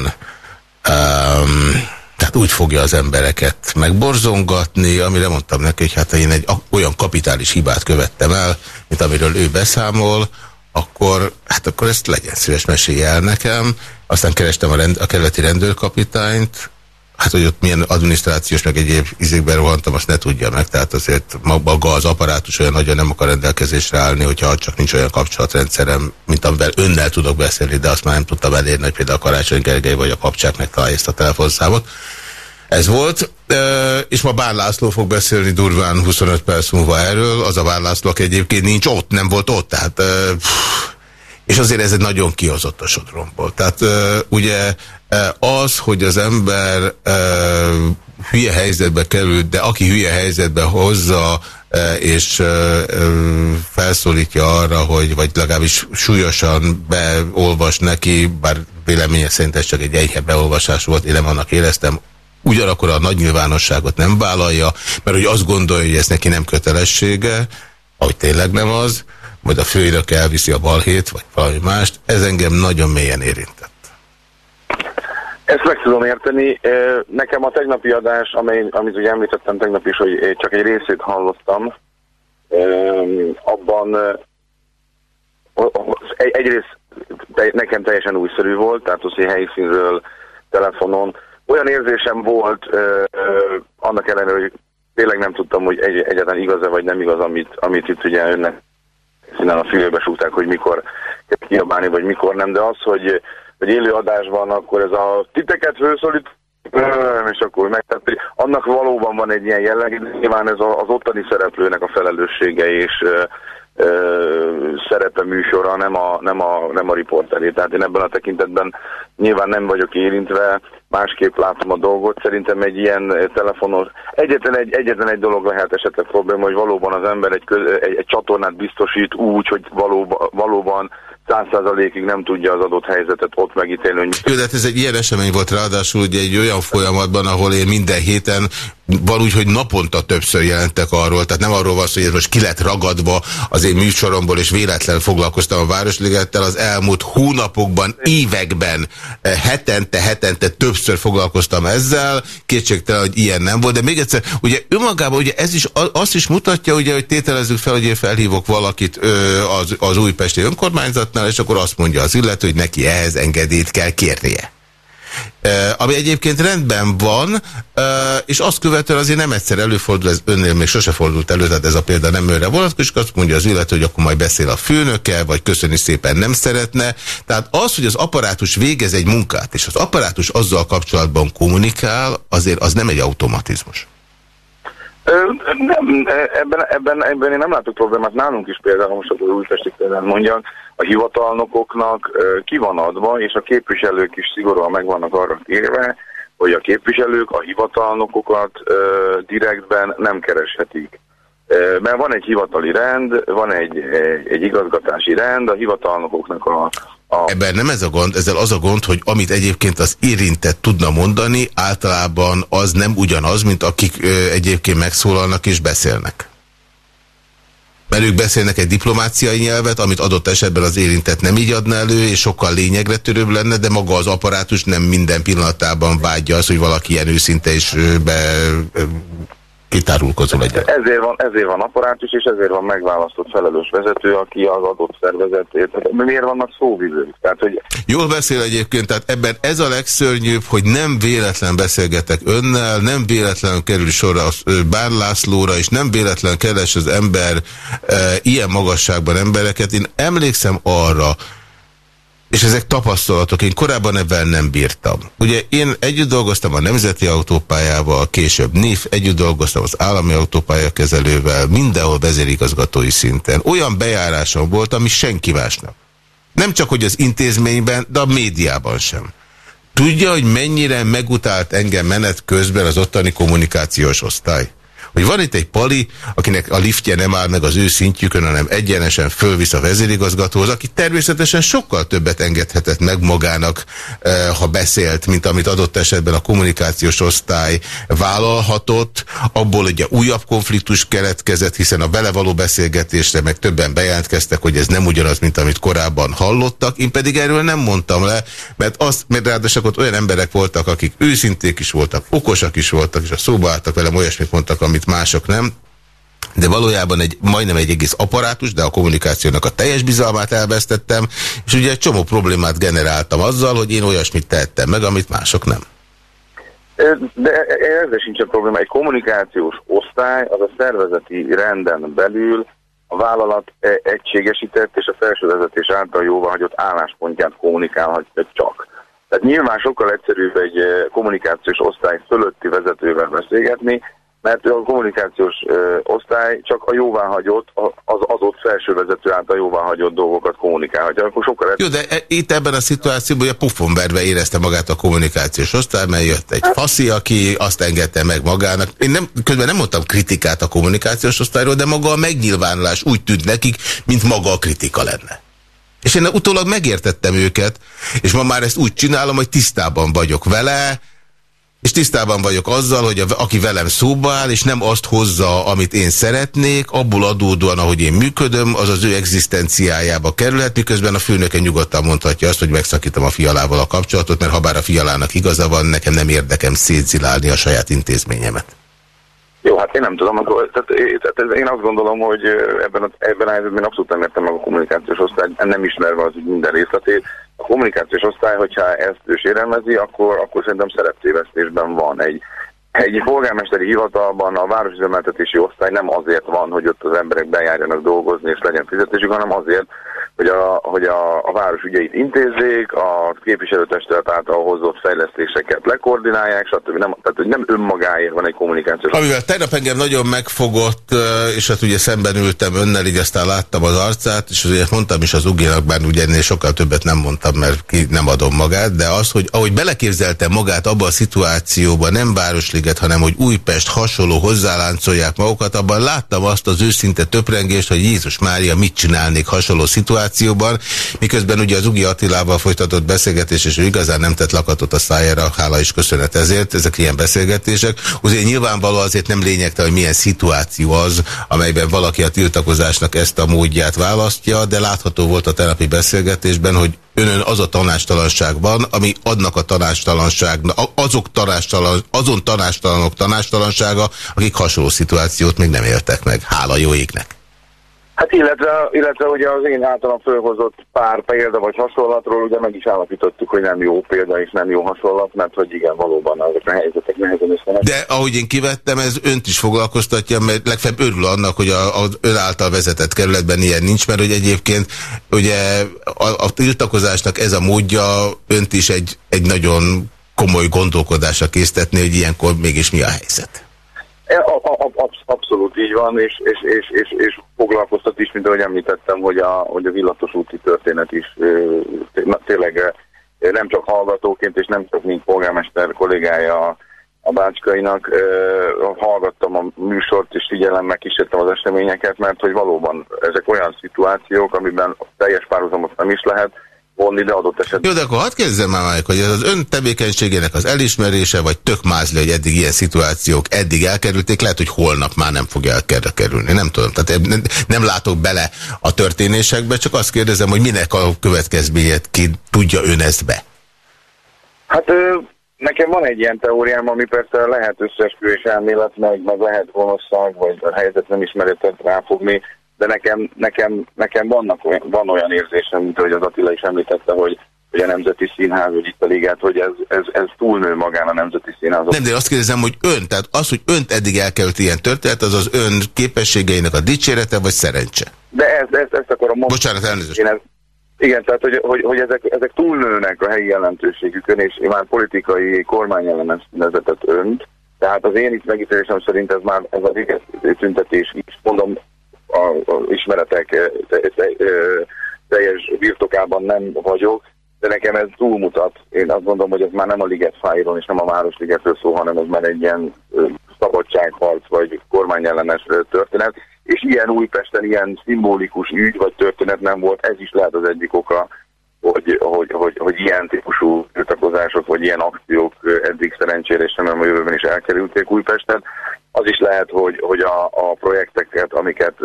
um, tehát úgy fogja az embereket megborzongatni, amire mondtam neki, hogy hát én egy olyan kapitális hibát követtem el, mint amiről ő beszámol, akkor, hát akkor ezt legyen szíves, mesélje el nekem. Aztán kerestem a, rend, a kerületi rendőrkapitányt, hát hogy ott milyen adminisztrációs, meg egyéb izékben rohantam, azt ne tudja meg, tehát azért maga az apparátus olyan nagyon nem akar rendelkezésre állni, hogyha csak nincs olyan kapcsolatrendszerem, mint amivel önnel tudok beszélni, de azt már nem tudtam elérni, hogy például a Karácsony Gergely vagy a kapcsák megtalálja ezt a telefonszámot. Ez volt, és ma Bár László fog beszélni durván 25 perc múlva erről, az a Bár László, aki egyébként nincs ott, nem volt ott, tehát és azért ez egy nagyon kihozott a sodromból. Tehát ugye az, hogy az ember hülye helyzetbe került, de aki hülye helyzetbe hozza, és felszólítja arra, hogy vagy legalábbis súlyosan beolvas neki, bár véleménye szerint ez csak egy enyhe beolvasás volt, én nem annak éreztem, ugyanakkor a nagy nyilvánosságot nem vállalja, mert hogy azt gondolja, hogy ez neki nem kötelessége, ahogy tényleg nem az, majd a főirak elviszi a balhét, vagy valami mást, ez engem nagyon mélyen érintett. Ezt meg tudom érteni. Nekem a tegnapi adás, amely, amit ugye említettem tegnap is, hogy csak egy részét hallottam, abban egyrészt nekem teljesen újszerű volt, tehát az, helyszínről, telefonon, olyan érzésem volt annak ellenére, hogy tényleg nem tudtam, hogy egy, egyáltalán igaz-e vagy nem igaz, amit, amit itt ugye önnek színen a fülébe súgták, hogy mikor kell kiabálni, vagy mikor nem, de az, hogy, hogy élő adásban akkor ez a titeket főszólít, és akkor meg, tehát, annak valóban van egy ilyen jelleg, nyilván ez az ottani szereplőnek a felelőssége, és szerepe műsora, nem a, nem, a, nem a riporteré. Tehát én ebben a tekintetben nyilván nem vagyok érintve, másképp látom a dolgot. Szerintem egy ilyen telefonos, egyetlen egy, egyetlen egy dolog lehet esetleg probléma, hogy valóban az ember egy, köz, egy, egy csatornát biztosít úgy, hogy valóban, valóban százszázalékig nem tudja az adott helyzetet ott megítélni. Hogy... Jó, de hát ez egy ilyen esemény volt ráadásul ugye egy olyan folyamatban, ahol én minden héten van úgy, hogy naponta többször jelentek arról, tehát nem arról van szó, hogy ez most ki lett ragadva az én műsoromból, és véletlen foglalkoztam a Városligettel, az elmúlt hónapokban, években, eh, hetente, hetente többször foglalkoztam ezzel, kétségtelen, hogy ilyen nem volt, de még egyszer, ugye önmagában ugye ez is azt is mutatja, ugye, hogy tételezzük fel, hogy én felhívok valakit az, az újpesti önkormányzatnál, és akkor azt mondja az illető, hogy neki ehhez engedélyt kell kérnie ami egyébként rendben van, és azt követően azért nem egyszer előfordul, ez önnél még sose fordult elő, tehát ez a példa nem őre vonatkozik, azt mondja az illető, hogy akkor majd beszél a főnöke, vagy köszöni szépen nem szeretne. Tehát az, hogy az apparátus végez egy munkát, és az apparátus azzal kapcsolatban kommunikál, azért az nem egy automatizmus. Nem, ebben, ebben, ebben én nem látok problémát. Nálunk is például, most az újpesti példán mondjam, a hivatalnokoknak ki van adva, és a képviselők is szigorúan meg vannak arra kérve, hogy a képviselők a hivatalnokokat direktben nem kereshetik. Mert van egy hivatali rend, van egy, egy igazgatási rend, a hivatalnokoknak a, Ebben nem ez a gond, ezzel az a gond, hogy amit egyébként az érintett tudna mondani, általában az nem ugyanaz, mint akik ö, egyébként megszólalnak és beszélnek. Mert ők beszélnek egy diplomáciai nyelvet, amit adott esetben az érintett nem így adna elő, és sokkal lényegre törőbb lenne, de maga az apparátus nem minden pillanatában vágyja az, hogy valaki ilyen őszinte és be kitárulkozó legyen. Ezért van, ezért van apparátus, és ezért van megválasztott felelős vezető, aki az adott szervezetét. Miért vannak szóvizők? Tehát, hogy... Jól beszél egyébként, tehát ebben ez a legszörnyűbb, hogy nem véletlen beszélgetek önnel, nem véletlen kerül sorra Bán Lászlóra, és nem véletlen keres az ember e, ilyen magasságban embereket. Én emlékszem arra, és ezek tapasztalatok, én korábban ebben nem bírtam. Ugye én együtt dolgoztam a Nemzeti Autópályával, később NIF, együtt dolgoztam az Állami Autópálya kezelővel, mindenhol vezérigazgatói szinten. Olyan bejárásom volt, ami senki másnak. Nem csak, hogy az intézményben, de a médiában sem. Tudja, hogy mennyire megutált engem menet közben az ottani kommunikációs osztály? Hogy van itt egy pali, akinek a liftje nem áll meg az ő szintjükön, hanem egyenesen fölvisz a vezérigazgatóhoz, aki természetesen sokkal többet engedhetett meg magának, eh, ha beszélt, mint amit adott esetben a kommunikációs osztály vállalhatott. Abból ugye újabb konfliktus keletkezett, hiszen a vele való beszélgetésre meg többen bejelentkeztek, hogy ez nem ugyanaz, mint amit korábban hallottak. Én pedig erről nem mondtam le, mert, azt, mert ráadásul ott olyan emberek voltak, akik őszinték is voltak, okosak is voltak, és a szóba álltak velem, olyasmit mondtak, amit amit mások nem. De valójában egy, majdnem egy egész apparátus, de a kommunikációnak a teljes bizalmát elvesztettem, és ugye egy csomó problémát generáltam azzal, hogy én olyasmit tettem meg, amit mások nem. De ezzel sincs a probléma. Egy kommunikációs osztály az a szervezeti renden belül a vállalat e- egységesített és a felsővezetés által jóváhagyott álláspontját kommunikálhatja csak. Tehát nyilván sokkal egyszerűbb egy kommunikációs osztály fölötti vezetővel beszélgetni, mert a kommunikációs ö, osztály csak a jóváhagyott, az adott felsővezető által jóváhagyott dolgokat kommunikálhatja. Akkor sokkal Jó, de e, itt ebben a szituációban a pufonverve érezte magát a kommunikációs osztály, mert jött egy faszi, aki azt engedte meg magának. Én nem, közben nem mondtam kritikát a kommunikációs osztályról, de maga a megnyilvánulás úgy tűnt nekik, mint maga a kritika lenne. És én utólag megértettem őket, és ma már ezt úgy csinálom, hogy tisztában vagyok vele, és tisztában vagyok azzal, hogy a, aki velem szóba áll, és nem azt hozza, amit én szeretnék, abból adódóan, ahogy én működöm, az az ő egzisztenciájába kerülhet, miközben a főnöke nyugodtan mondhatja azt, hogy megszakítom a fialával a kapcsolatot, mert ha bár a fialának igaza van, nekem nem érdekem szétzilálni a saját intézményemet. Jó, hát én nem tudom, akkor, tehát, tehát én azt gondolom, hogy ebben a, ebben a helyzetben abszolút nem értem meg a kommunikációs osztály, nem ismerve az minden részletét, kommunikációs osztály, hogyha ezt ő sérelmezi, akkor, akkor szerintem szereptévesztésben van. Egy, egy polgármesteri hivatalban a városüzemeltetési osztály nem azért van, hogy ott az emberek bejárjanak dolgozni és legyen fizetésük, hanem azért, hogy a, hogy a, a város ügyeit intézzék, a képviselőtestület által hozott fejlesztéseket lekoordinálják, stb. Nem, tehát, hogy nem önmagáért van egy kommunikációs. Amivel tegnap engem nagyon megfogott, és hát ugye szemben ültem önnel, így aztán láttam az arcát, és azért mondtam is az Uginak, bár ugye ennél sokkal többet nem mondtam, mert ki nem adom magát, de az, hogy ahogy beleképzelte magát abba a szituációba, nem Városliget, hanem hogy Újpest hasonló hozzáláncolják magukat, abban láttam azt az őszinte töprengést, hogy Jézus Mária mit csinálnék hasonló szituáció, szituációban, miközben ugye az Ugi Attilával folytatott beszélgetés, és ő igazán nem tett lakatot a szájára, hála is köszönet ezért, ezek ilyen beszélgetések. Azért nyilvánvaló azért nem lényegte, hogy milyen szituáció az, amelyben valaki a tiltakozásnak ezt a módját választja, de látható volt a terapi beszélgetésben, hogy önön az a tanástalanság van, ami adnak a tanástalanságnak, azok tanástalan, azon tanástalanok tanástalansága, akik hasonló szituációt még nem éltek meg. Hála jó égnek! Hát illetve, illetve ugye az én általam fölhozott pár példa vagy hasonlatról ugye meg is állapítottuk, hogy nem jó példa és nem jó hasonlat, mert hogy igen, valóban azok a helyzetek nehezen összenek. De ahogy én kivettem, ez önt is foglalkoztatja, mert legfeljebb örül annak, hogy az ön által vezetett kerületben ilyen nincs, mert hogy egyébként ugye a, a tiltakozásnak ez a módja önt is egy, egy nagyon komoly gondolkodásra késztetni, hogy ilyenkor mégis mi a helyzet. E, abszolút így van, és, és, és, és, és foglalkoztat is, mint ahogy említettem, hogy a, hogy a villatos úti történet is tényleg nem csak hallgatóként, és nem csak mint polgármester kollégája a bácskainak, hallgattam a műsort, és figyelemmel kísértem az eseményeket, mert hogy valóban ezek olyan szituációk, amiben teljes párhuzamot nem is lehet, vonni, de adott esetben... Jó, de akkor hadd kérdezzem már meg, hogy ez az ön tevékenységének az elismerése, vagy tök mázli, hogy eddig ilyen szituációk eddig elkerülték, lehet, hogy holnap már nem fogja elkerülni, nem tudom. Tehát nem, nem látok bele a történésekbe, csak azt kérdezem, hogy minek a következményet ki tudja ön ezt be? Hát nekem van egy ilyen teóriám, ami persze lehet összeesküvés elmélet, meg, meg lehet gonoszság, vagy a helyzet nem ismeretet ráfogni, de nekem, nekem, nekem vannak olyan, van olyan érzésem, mint ahogy az Attila is említette, hogy hogy a Nemzeti Színház, vagy itt a ligát, hogy ez, ez, ez túlnő magán a Nemzeti Színház. Nem, de azt kérdezem, hogy ön, tehát az, hogy önt eddig elkerült ilyen történet, az az ön képességeinek a dicsérete, vagy szerencse? De ez, ez, ezt akarom mondani. Bocsánat, elnézést. Én ez, igen, tehát hogy, hogy, hogy ezek, ezek túlnőnek a helyi jelentőségükön, és már politikai kormányellenes nevezetet önt, tehát az én itt megítélésem szerint ez már ez a tüntetés is, mondom, a, a ismeretek teljes birtokában nem vagyok, de nekem ez túlmutat. Én azt gondolom, hogy ez már nem a Liget Fájron és nem a Városligetről szó, hanem ez már egy ilyen szabadságharc vagy kormányellenes történet. És ilyen Újpesten ilyen szimbolikus ügy vagy történet nem volt, ez is lehet az egyik oka, hogy, hogy, hogy, hogy ilyen típusú tiltakozások vagy ilyen akciók eddig szerencsére és nem a jövőben is elkerülték Újpestet. Az is lehet, hogy, hogy a, a projekteket, amiket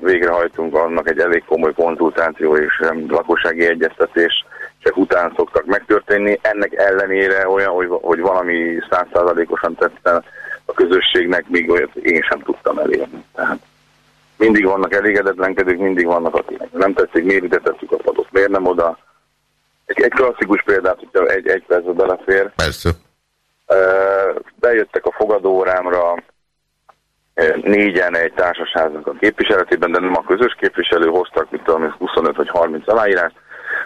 végrehajtunk, annak egy elég komoly konzultáció és lakossági egyeztetés csak után szoktak megtörténni. Ennek ellenére olyan, hogy, hogy valami százszázalékosan tette a közösségnek, még olyat én sem tudtam elérni. Tehát mindig vannak elégedetlenkedők, mindig vannak, akinek nem tetszik, miért ide tettük a padot, miért nem oda. Egy, egy klasszikus példát, hogyha egy, egy percbe belefér. Persze. Bejöttek a fogadóórámra négyen egy társasháznak a képviseletében, de nem a közös képviselő hoztak, mint tudom, 25 vagy 30 aláírás,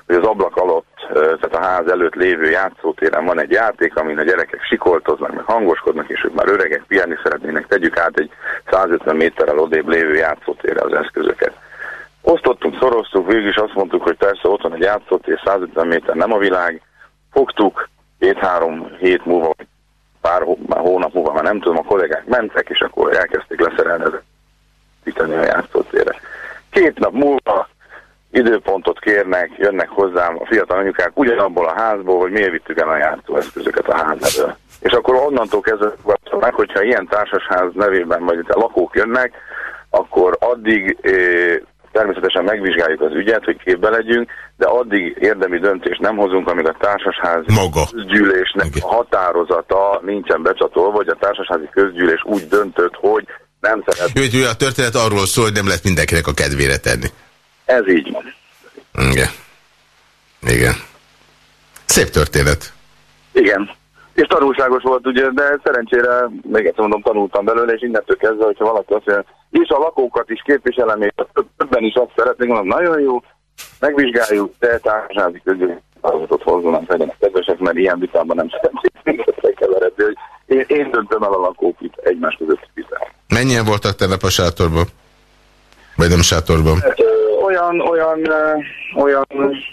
hogy az ablak alatt, tehát a ház előtt lévő játszótéren van egy játék, amin a gyerekek sikoltoznak, meg hangoskodnak, és ők már öregek, pihenni szeretnének, tegyük át egy 150 méterrel odébb lévő játszótérre az eszközöket. Osztottunk, szoroztuk, végül is azt mondtuk, hogy persze ott van egy játszótér, 150 méter nem a világ, fogtuk, két-három hét múlva, pár hónap múlva, már nem tudom, a kollégák mentek, és akkor elkezdték leszerelni a játszótérre. Két nap múlva időpontot kérnek, jönnek hozzám a fiatal anyukák ugyanabból a házból, hogy miért vittük el a játszóeszközöket a ház elől. És akkor onnantól kezdve meg, hogyha ilyen társasház nevében vagy a lakók jönnek, akkor addig természetesen megvizsgáljuk az ügyet, hogy képbe legyünk, de addig érdemi döntést nem hozunk, amíg a társasház Maga. közgyűlésnek okay. a határozata nincsen becsatolva, vagy a társasházi közgyűlés úgy döntött, hogy nem szeret. Jó, a történet arról szól, hogy nem lehet mindenkinek a kedvére tenni. Ez így van. Igen. Igen. Szép történet. Igen. És tanulságos volt, ugye, de szerencsére, még egyszer mondom, tanultam belőle, és innentől kezdve, hogyha valaki azt mondja, és a lakókat is képviselem, és többen is azt szeretnék, mondom, nagyon jó, megvizsgáljuk, de társasági közül azot hozzon, nem legyenek kedvesek, mert ilyen vitában nem szeretnék keveredni, hogy én, én döntöm el a lakók itt egymás között vitát. Mennyien voltak tegnap a sátorban? Vagy nem sátorban? Hát, olyan, olyan, olyan,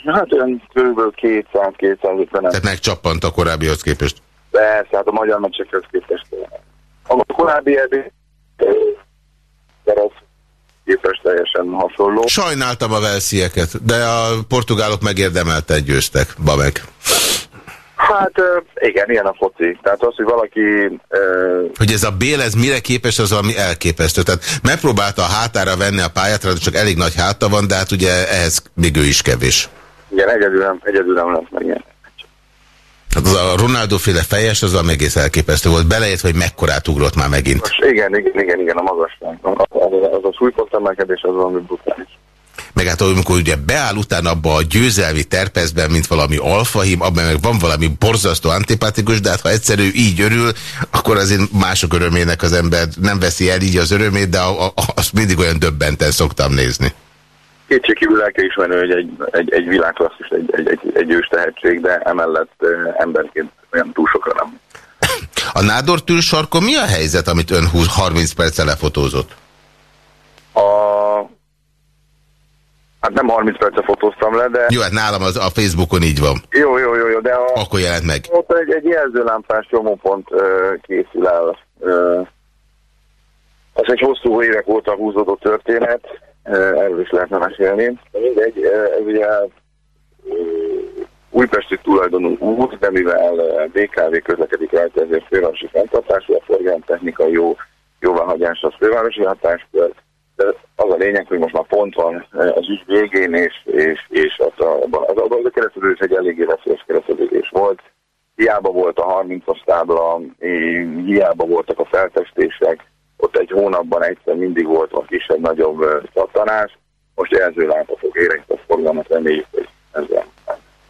hát olyan kb. 200-250. Tehát megcsappant a korábbihoz képest? Persze, hát a magyar meccsekhez képest. A korábbi eddig képest teljesen hasonló. Sajnáltam a velszieket, de a portugálok megérdemelten győztek, Babek. Hát igen, ilyen a foci. Tehát az, hogy valaki... Hogy ez a Bél, ez mire képes, az ami elképesztő. Tehát megpróbálta a hátára venni a pályát, csak elég nagy háta van, de hát ugye ehhez még ő is kevés. Igen, egyedül nem, egyedül nem lesz meg ilyen. Hát az a Ronaldo féle fejes, az a egész elképesztő volt. Belejött, hogy mekkorát ugrott már megint. Most igen, igen, igen, igen, a magasság. Az, az, a súlypont emelkedés az valami brutális meg hát amikor ugye beáll utána abba a győzelmi terpezben, mint valami alfahim, abban meg van valami borzasztó antipatikus, de hát ha egyszerű így örül, akkor azért mások örömének az ember nem veszi el így az örömét, de azt mindig olyan döbbenten szoktam nézni. Kétségkívül el kell ismerni, hogy egy, egy, egy világklasszis, egy, egy, egy, egy ős tehetség, de emellett emberként olyan túl sokra nem. A Nádor sarkon mi a helyzet, amit ön 20, 30 perccel lefotózott? A... Hát nem 30 perccel fotóztam le, de... Jó, hát nálam az a Facebookon így van. Jó, jó, jó, jó de a... Akkor jelent meg. Ott egy, egy jelzőlámpás csomópont uh, készül el. Uh, az egy hosszú évek óta húzódó történet, erről is lehetne mesélni. Mindegy, uh, ez ugye újpesti tulajdonú út, de mivel BKV közlekedik rajta, ezért fővárosi fenntartású, a forgalomtechnika jó jóváhagyás az fővárosi hatáskör, de az a lényeg, hogy most már pont van az ügy végén, és, és, és az a, az, az a keresztülés egy eléggé veszélyes keresztülés volt. Hiába volt a 30-as tábla, hiába voltak a feltestések, ott egy hónapban egyszer mindig volt a kisebb-nagyobb csattanás, most jelző lámpa fog érni a forgalmat, reméljük, hogy ezzel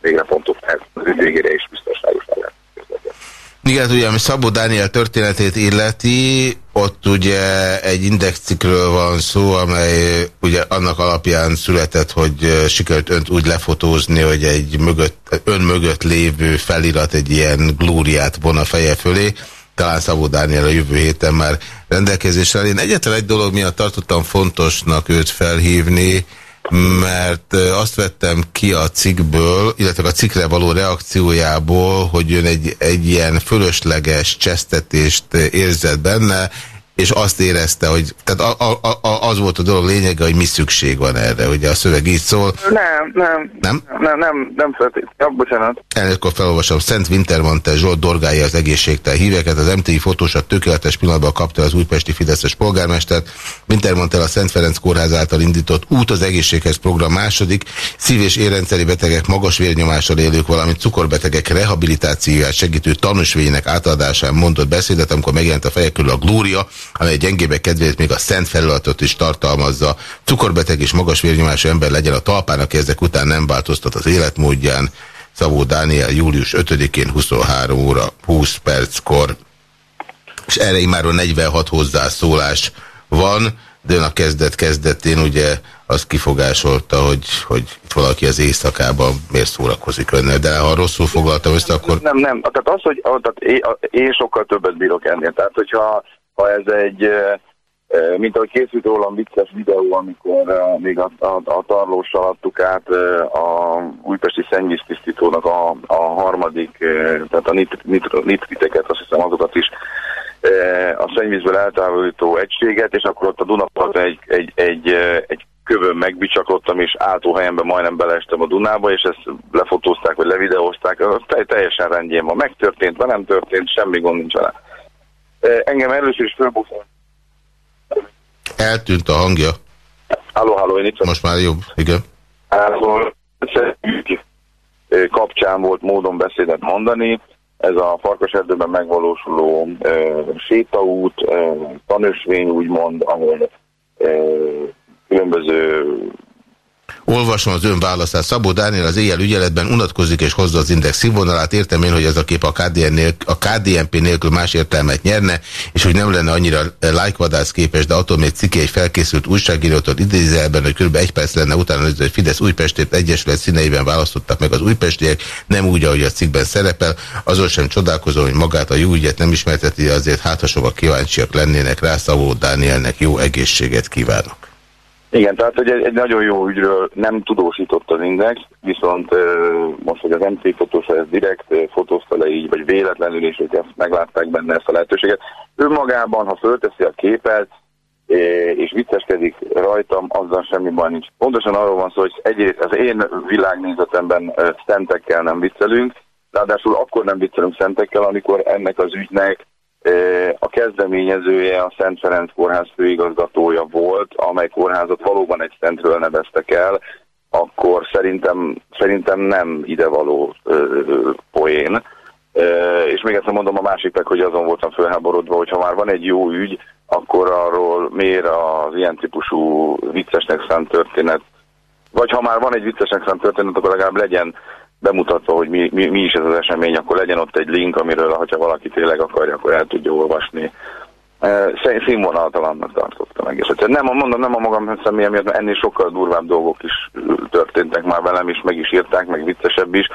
végre pontot az végére is biztonságosan lehet. Igen, ugye, ami Szabó Dániel történetét illeti, ott ugye egy indexcikről van szó, amely ugye annak alapján született, hogy sikerült önt úgy lefotózni, hogy egy mögött, ön mögött lévő felirat egy ilyen glóriát von a feje fölé. Talán Szabó Dániel a jövő héten már rendelkezésre. Én egyetlen egy dolog miatt tartottam fontosnak őt felhívni, mert azt vettem ki a cikkből, illetve a cikkre való reakciójából, hogy ön egy, egy ilyen fölösleges csesztetést érzett benne, és azt érezte, hogy tehát a, a, a, az volt a dolog lényege, hogy mi szükség van erre, ugye a szöveg így szól. Nem, nem. Nem? Nem, nem, nem feltétlenül. Ja, bocsánat. Akkor felolvasom. Szent Wintermantel Zsolt dorgálja az egészségtel híveket. Az MTI fotósat tökéletes pillanatban kapta az újpesti Fideszes polgármestert. Wintermantel a Szent Ferenc kórház által indított út az egészséghez program második. Szív- és érrendszeri betegek, magas vérnyomással élők, valamint cukorbetegek rehabilitációját segítő tanúsvénynek átadásán mondott beszédet, amikor megjelent a feje körül a glória, amely gyengébe kedvéért még a szent feladatot is tartalmazza. Cukorbeteg és magas vérnyomású ember legyen a talpának, ezek után nem változtat az életmódján. Szabó Dániel július 5-én 23 óra 20 perckor. És erre immáron 46 hozzászólás van, de ön a kezdet kezdetén ugye azt kifogásolta, hogy, hogy itt valaki az éjszakában miért szórakozik önnel, de ha rosszul foglaltam össze, akkor... Nem, nem, tehát az, hogy tehát én, én sokkal többet bírok ennél, tehát hogyha ha ez egy, mint ahogy készült rólam vicces videó, amikor még a, a, a tarlóssal adtuk át a újpesti szennyvíztisztítónak a, a harmadik, tehát a nit, nit, nitriteket, azt hiszem azokat is a szennyvízből eltávolító egységet, és akkor ott a Dunapart egy, egy, egy, egy kövön megbicsaklottam, és helyemben majdnem beleestem a Dunába, és ezt lefotózták, vagy levideózták, teljesen rendjén van. Megtörtént, nem történt, semmi gond nincs vele. Engem először is fölbukott. Eltűnt a hangja. Halló, halló, én itt Most már jobb, igen. Halló, kapcsán volt módon beszédet mondani. Ez a erdőben megvalósuló e, sétaút, e, tanösvény úgymond, ahol e, különböző Olvasom az ön válaszát. Szabó Dániel az éjjel ügyeletben unatkozik és hozza az index színvonalát. Értem én, hogy ez a kép a, KDN nélkül, a KDNP nélkül más értelmet nyerne, és hogy nem lenne annyira lájkvadász képes, de attól még cikke egy felkészült újságírótól idézelben, hogy kb. egy perc lenne utána, hogy Fidesz Újpestét Egyesület színeiben választottak meg az újpestiek, nem úgy, ahogy a cikkben szerepel. Azon sem csodálkozom, hogy magát a jó ügyet nem ismerteti, azért háthasokat kíváncsiak lennének rá. Szabó Dánielnek jó egészséget kívánok. Igen, tehát hogy egy, egy nagyon jó ügyről nem tudósított az Index, viszont most, hogy az MC fotósa ezt direkt fotózta le így, vagy véletlenül is, hogy ezt meglátták benne ezt a lehetőséget. Ő magában, ha fölteszi a képet, és vicceskedik rajtam, azzal semmi baj nincs. Pontosan arról van szó, hogy egyrészt az én világnézetemben szentekkel nem viccelünk, ráadásul akkor nem viccelünk szentekkel, amikor ennek az ügynek a kezdeményezője a Szent Ferenc kórház főigazgatója volt, amely kórházat valóban egy szentről neveztek el, akkor szerintem, szerintem nem idevaló poén. És még egyszer mondom a másik hogy azon voltam fölháborodva, hogy ha már van egy jó ügy, akkor arról miért az ilyen típusú viccesnek szánt történet, vagy ha már van egy viccesnek szánt történet, akkor legalább legyen bemutatva, hogy mi, mi, mi is ez az esemény, akkor legyen ott egy link, amiről, ha valaki tényleg akarja, akkor el tudja olvasni. Színvonaltalannak tartottam egész. Nem, mondom, nem a magam személye miatt, mert ennél sokkal durvább dolgok is történtek már velem, és meg is írták, meg viccesebb is.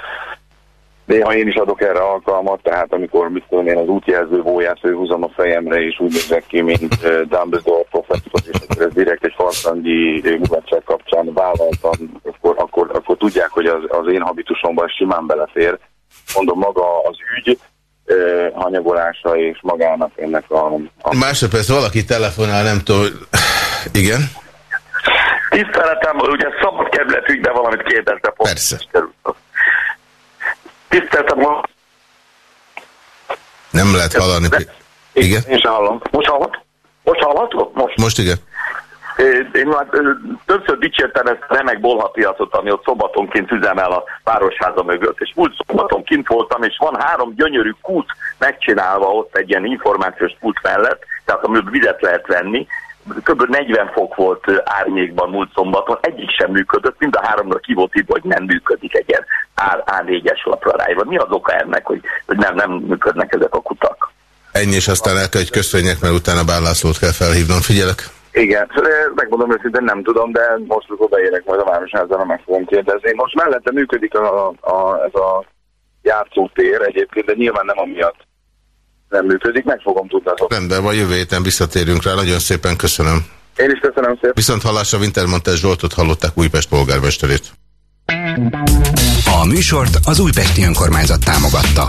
Néha én is adok erre alkalmat, tehát amikor mit tudom én az útjelző bóját főhúzom a fejemre, és úgy nézek ki, mint Dumbledore professzor, és ez direkt egy farsangi mulatság kapcsán vállaltam, akkor, akkor tudják, hogy az, az én habitusomban simán belefér. Mondom, maga az ügy, hanyagolása és magának ennek a... a... Másodperc, valaki telefonál, nem tudom, igen? Tiszteletem, ugye szabad kerület ügyben valamit kérdezte. Persze. Tiszteltem. Nem lehet hallani. De, igen? Én sem hallom. Most hallhat? Most hallhatok? Most. Most igen. Én már többször dicsértem ezt a remek bolhapiacot, ami ott szobatonként üzemel a városháza mögött. És múlt szombaton kint voltam, és van három gyönyörű kút megcsinálva ott egy ilyen információs kút mellett, tehát amiből vizet lehet venni, kb. 40 fok volt árnyékban múlt szombaton, egyik sem működött, mind a háromra ki volt írva, hogy nem működik egy ilyen A4-es lapra rájva. Mi az oka ennek, hogy, hogy nem, nem működnek ezek a kutak? Ennyi, és aztán el kell, hogy köszönjek, mert utána Bárlászlót kell felhívnom. Figyelek! Igen, megmondom őszintén nem tudom, de most, hogy odaérek majd a városházra, meg fogom kérdezni. Most mellette működik a, a, ez a játszótér egyébként, de nyilván nem amiatt nem működik, meg fogom tudni azok. Rendben van, jövő héten visszatérünk rá, nagyon szépen köszönöm. Én is köszönöm szépen. Viszont hallásra Wintermantel Zsoltot hallották Újpest polgármesterét. A műsort az Újpesti Önkormányzat támogatta.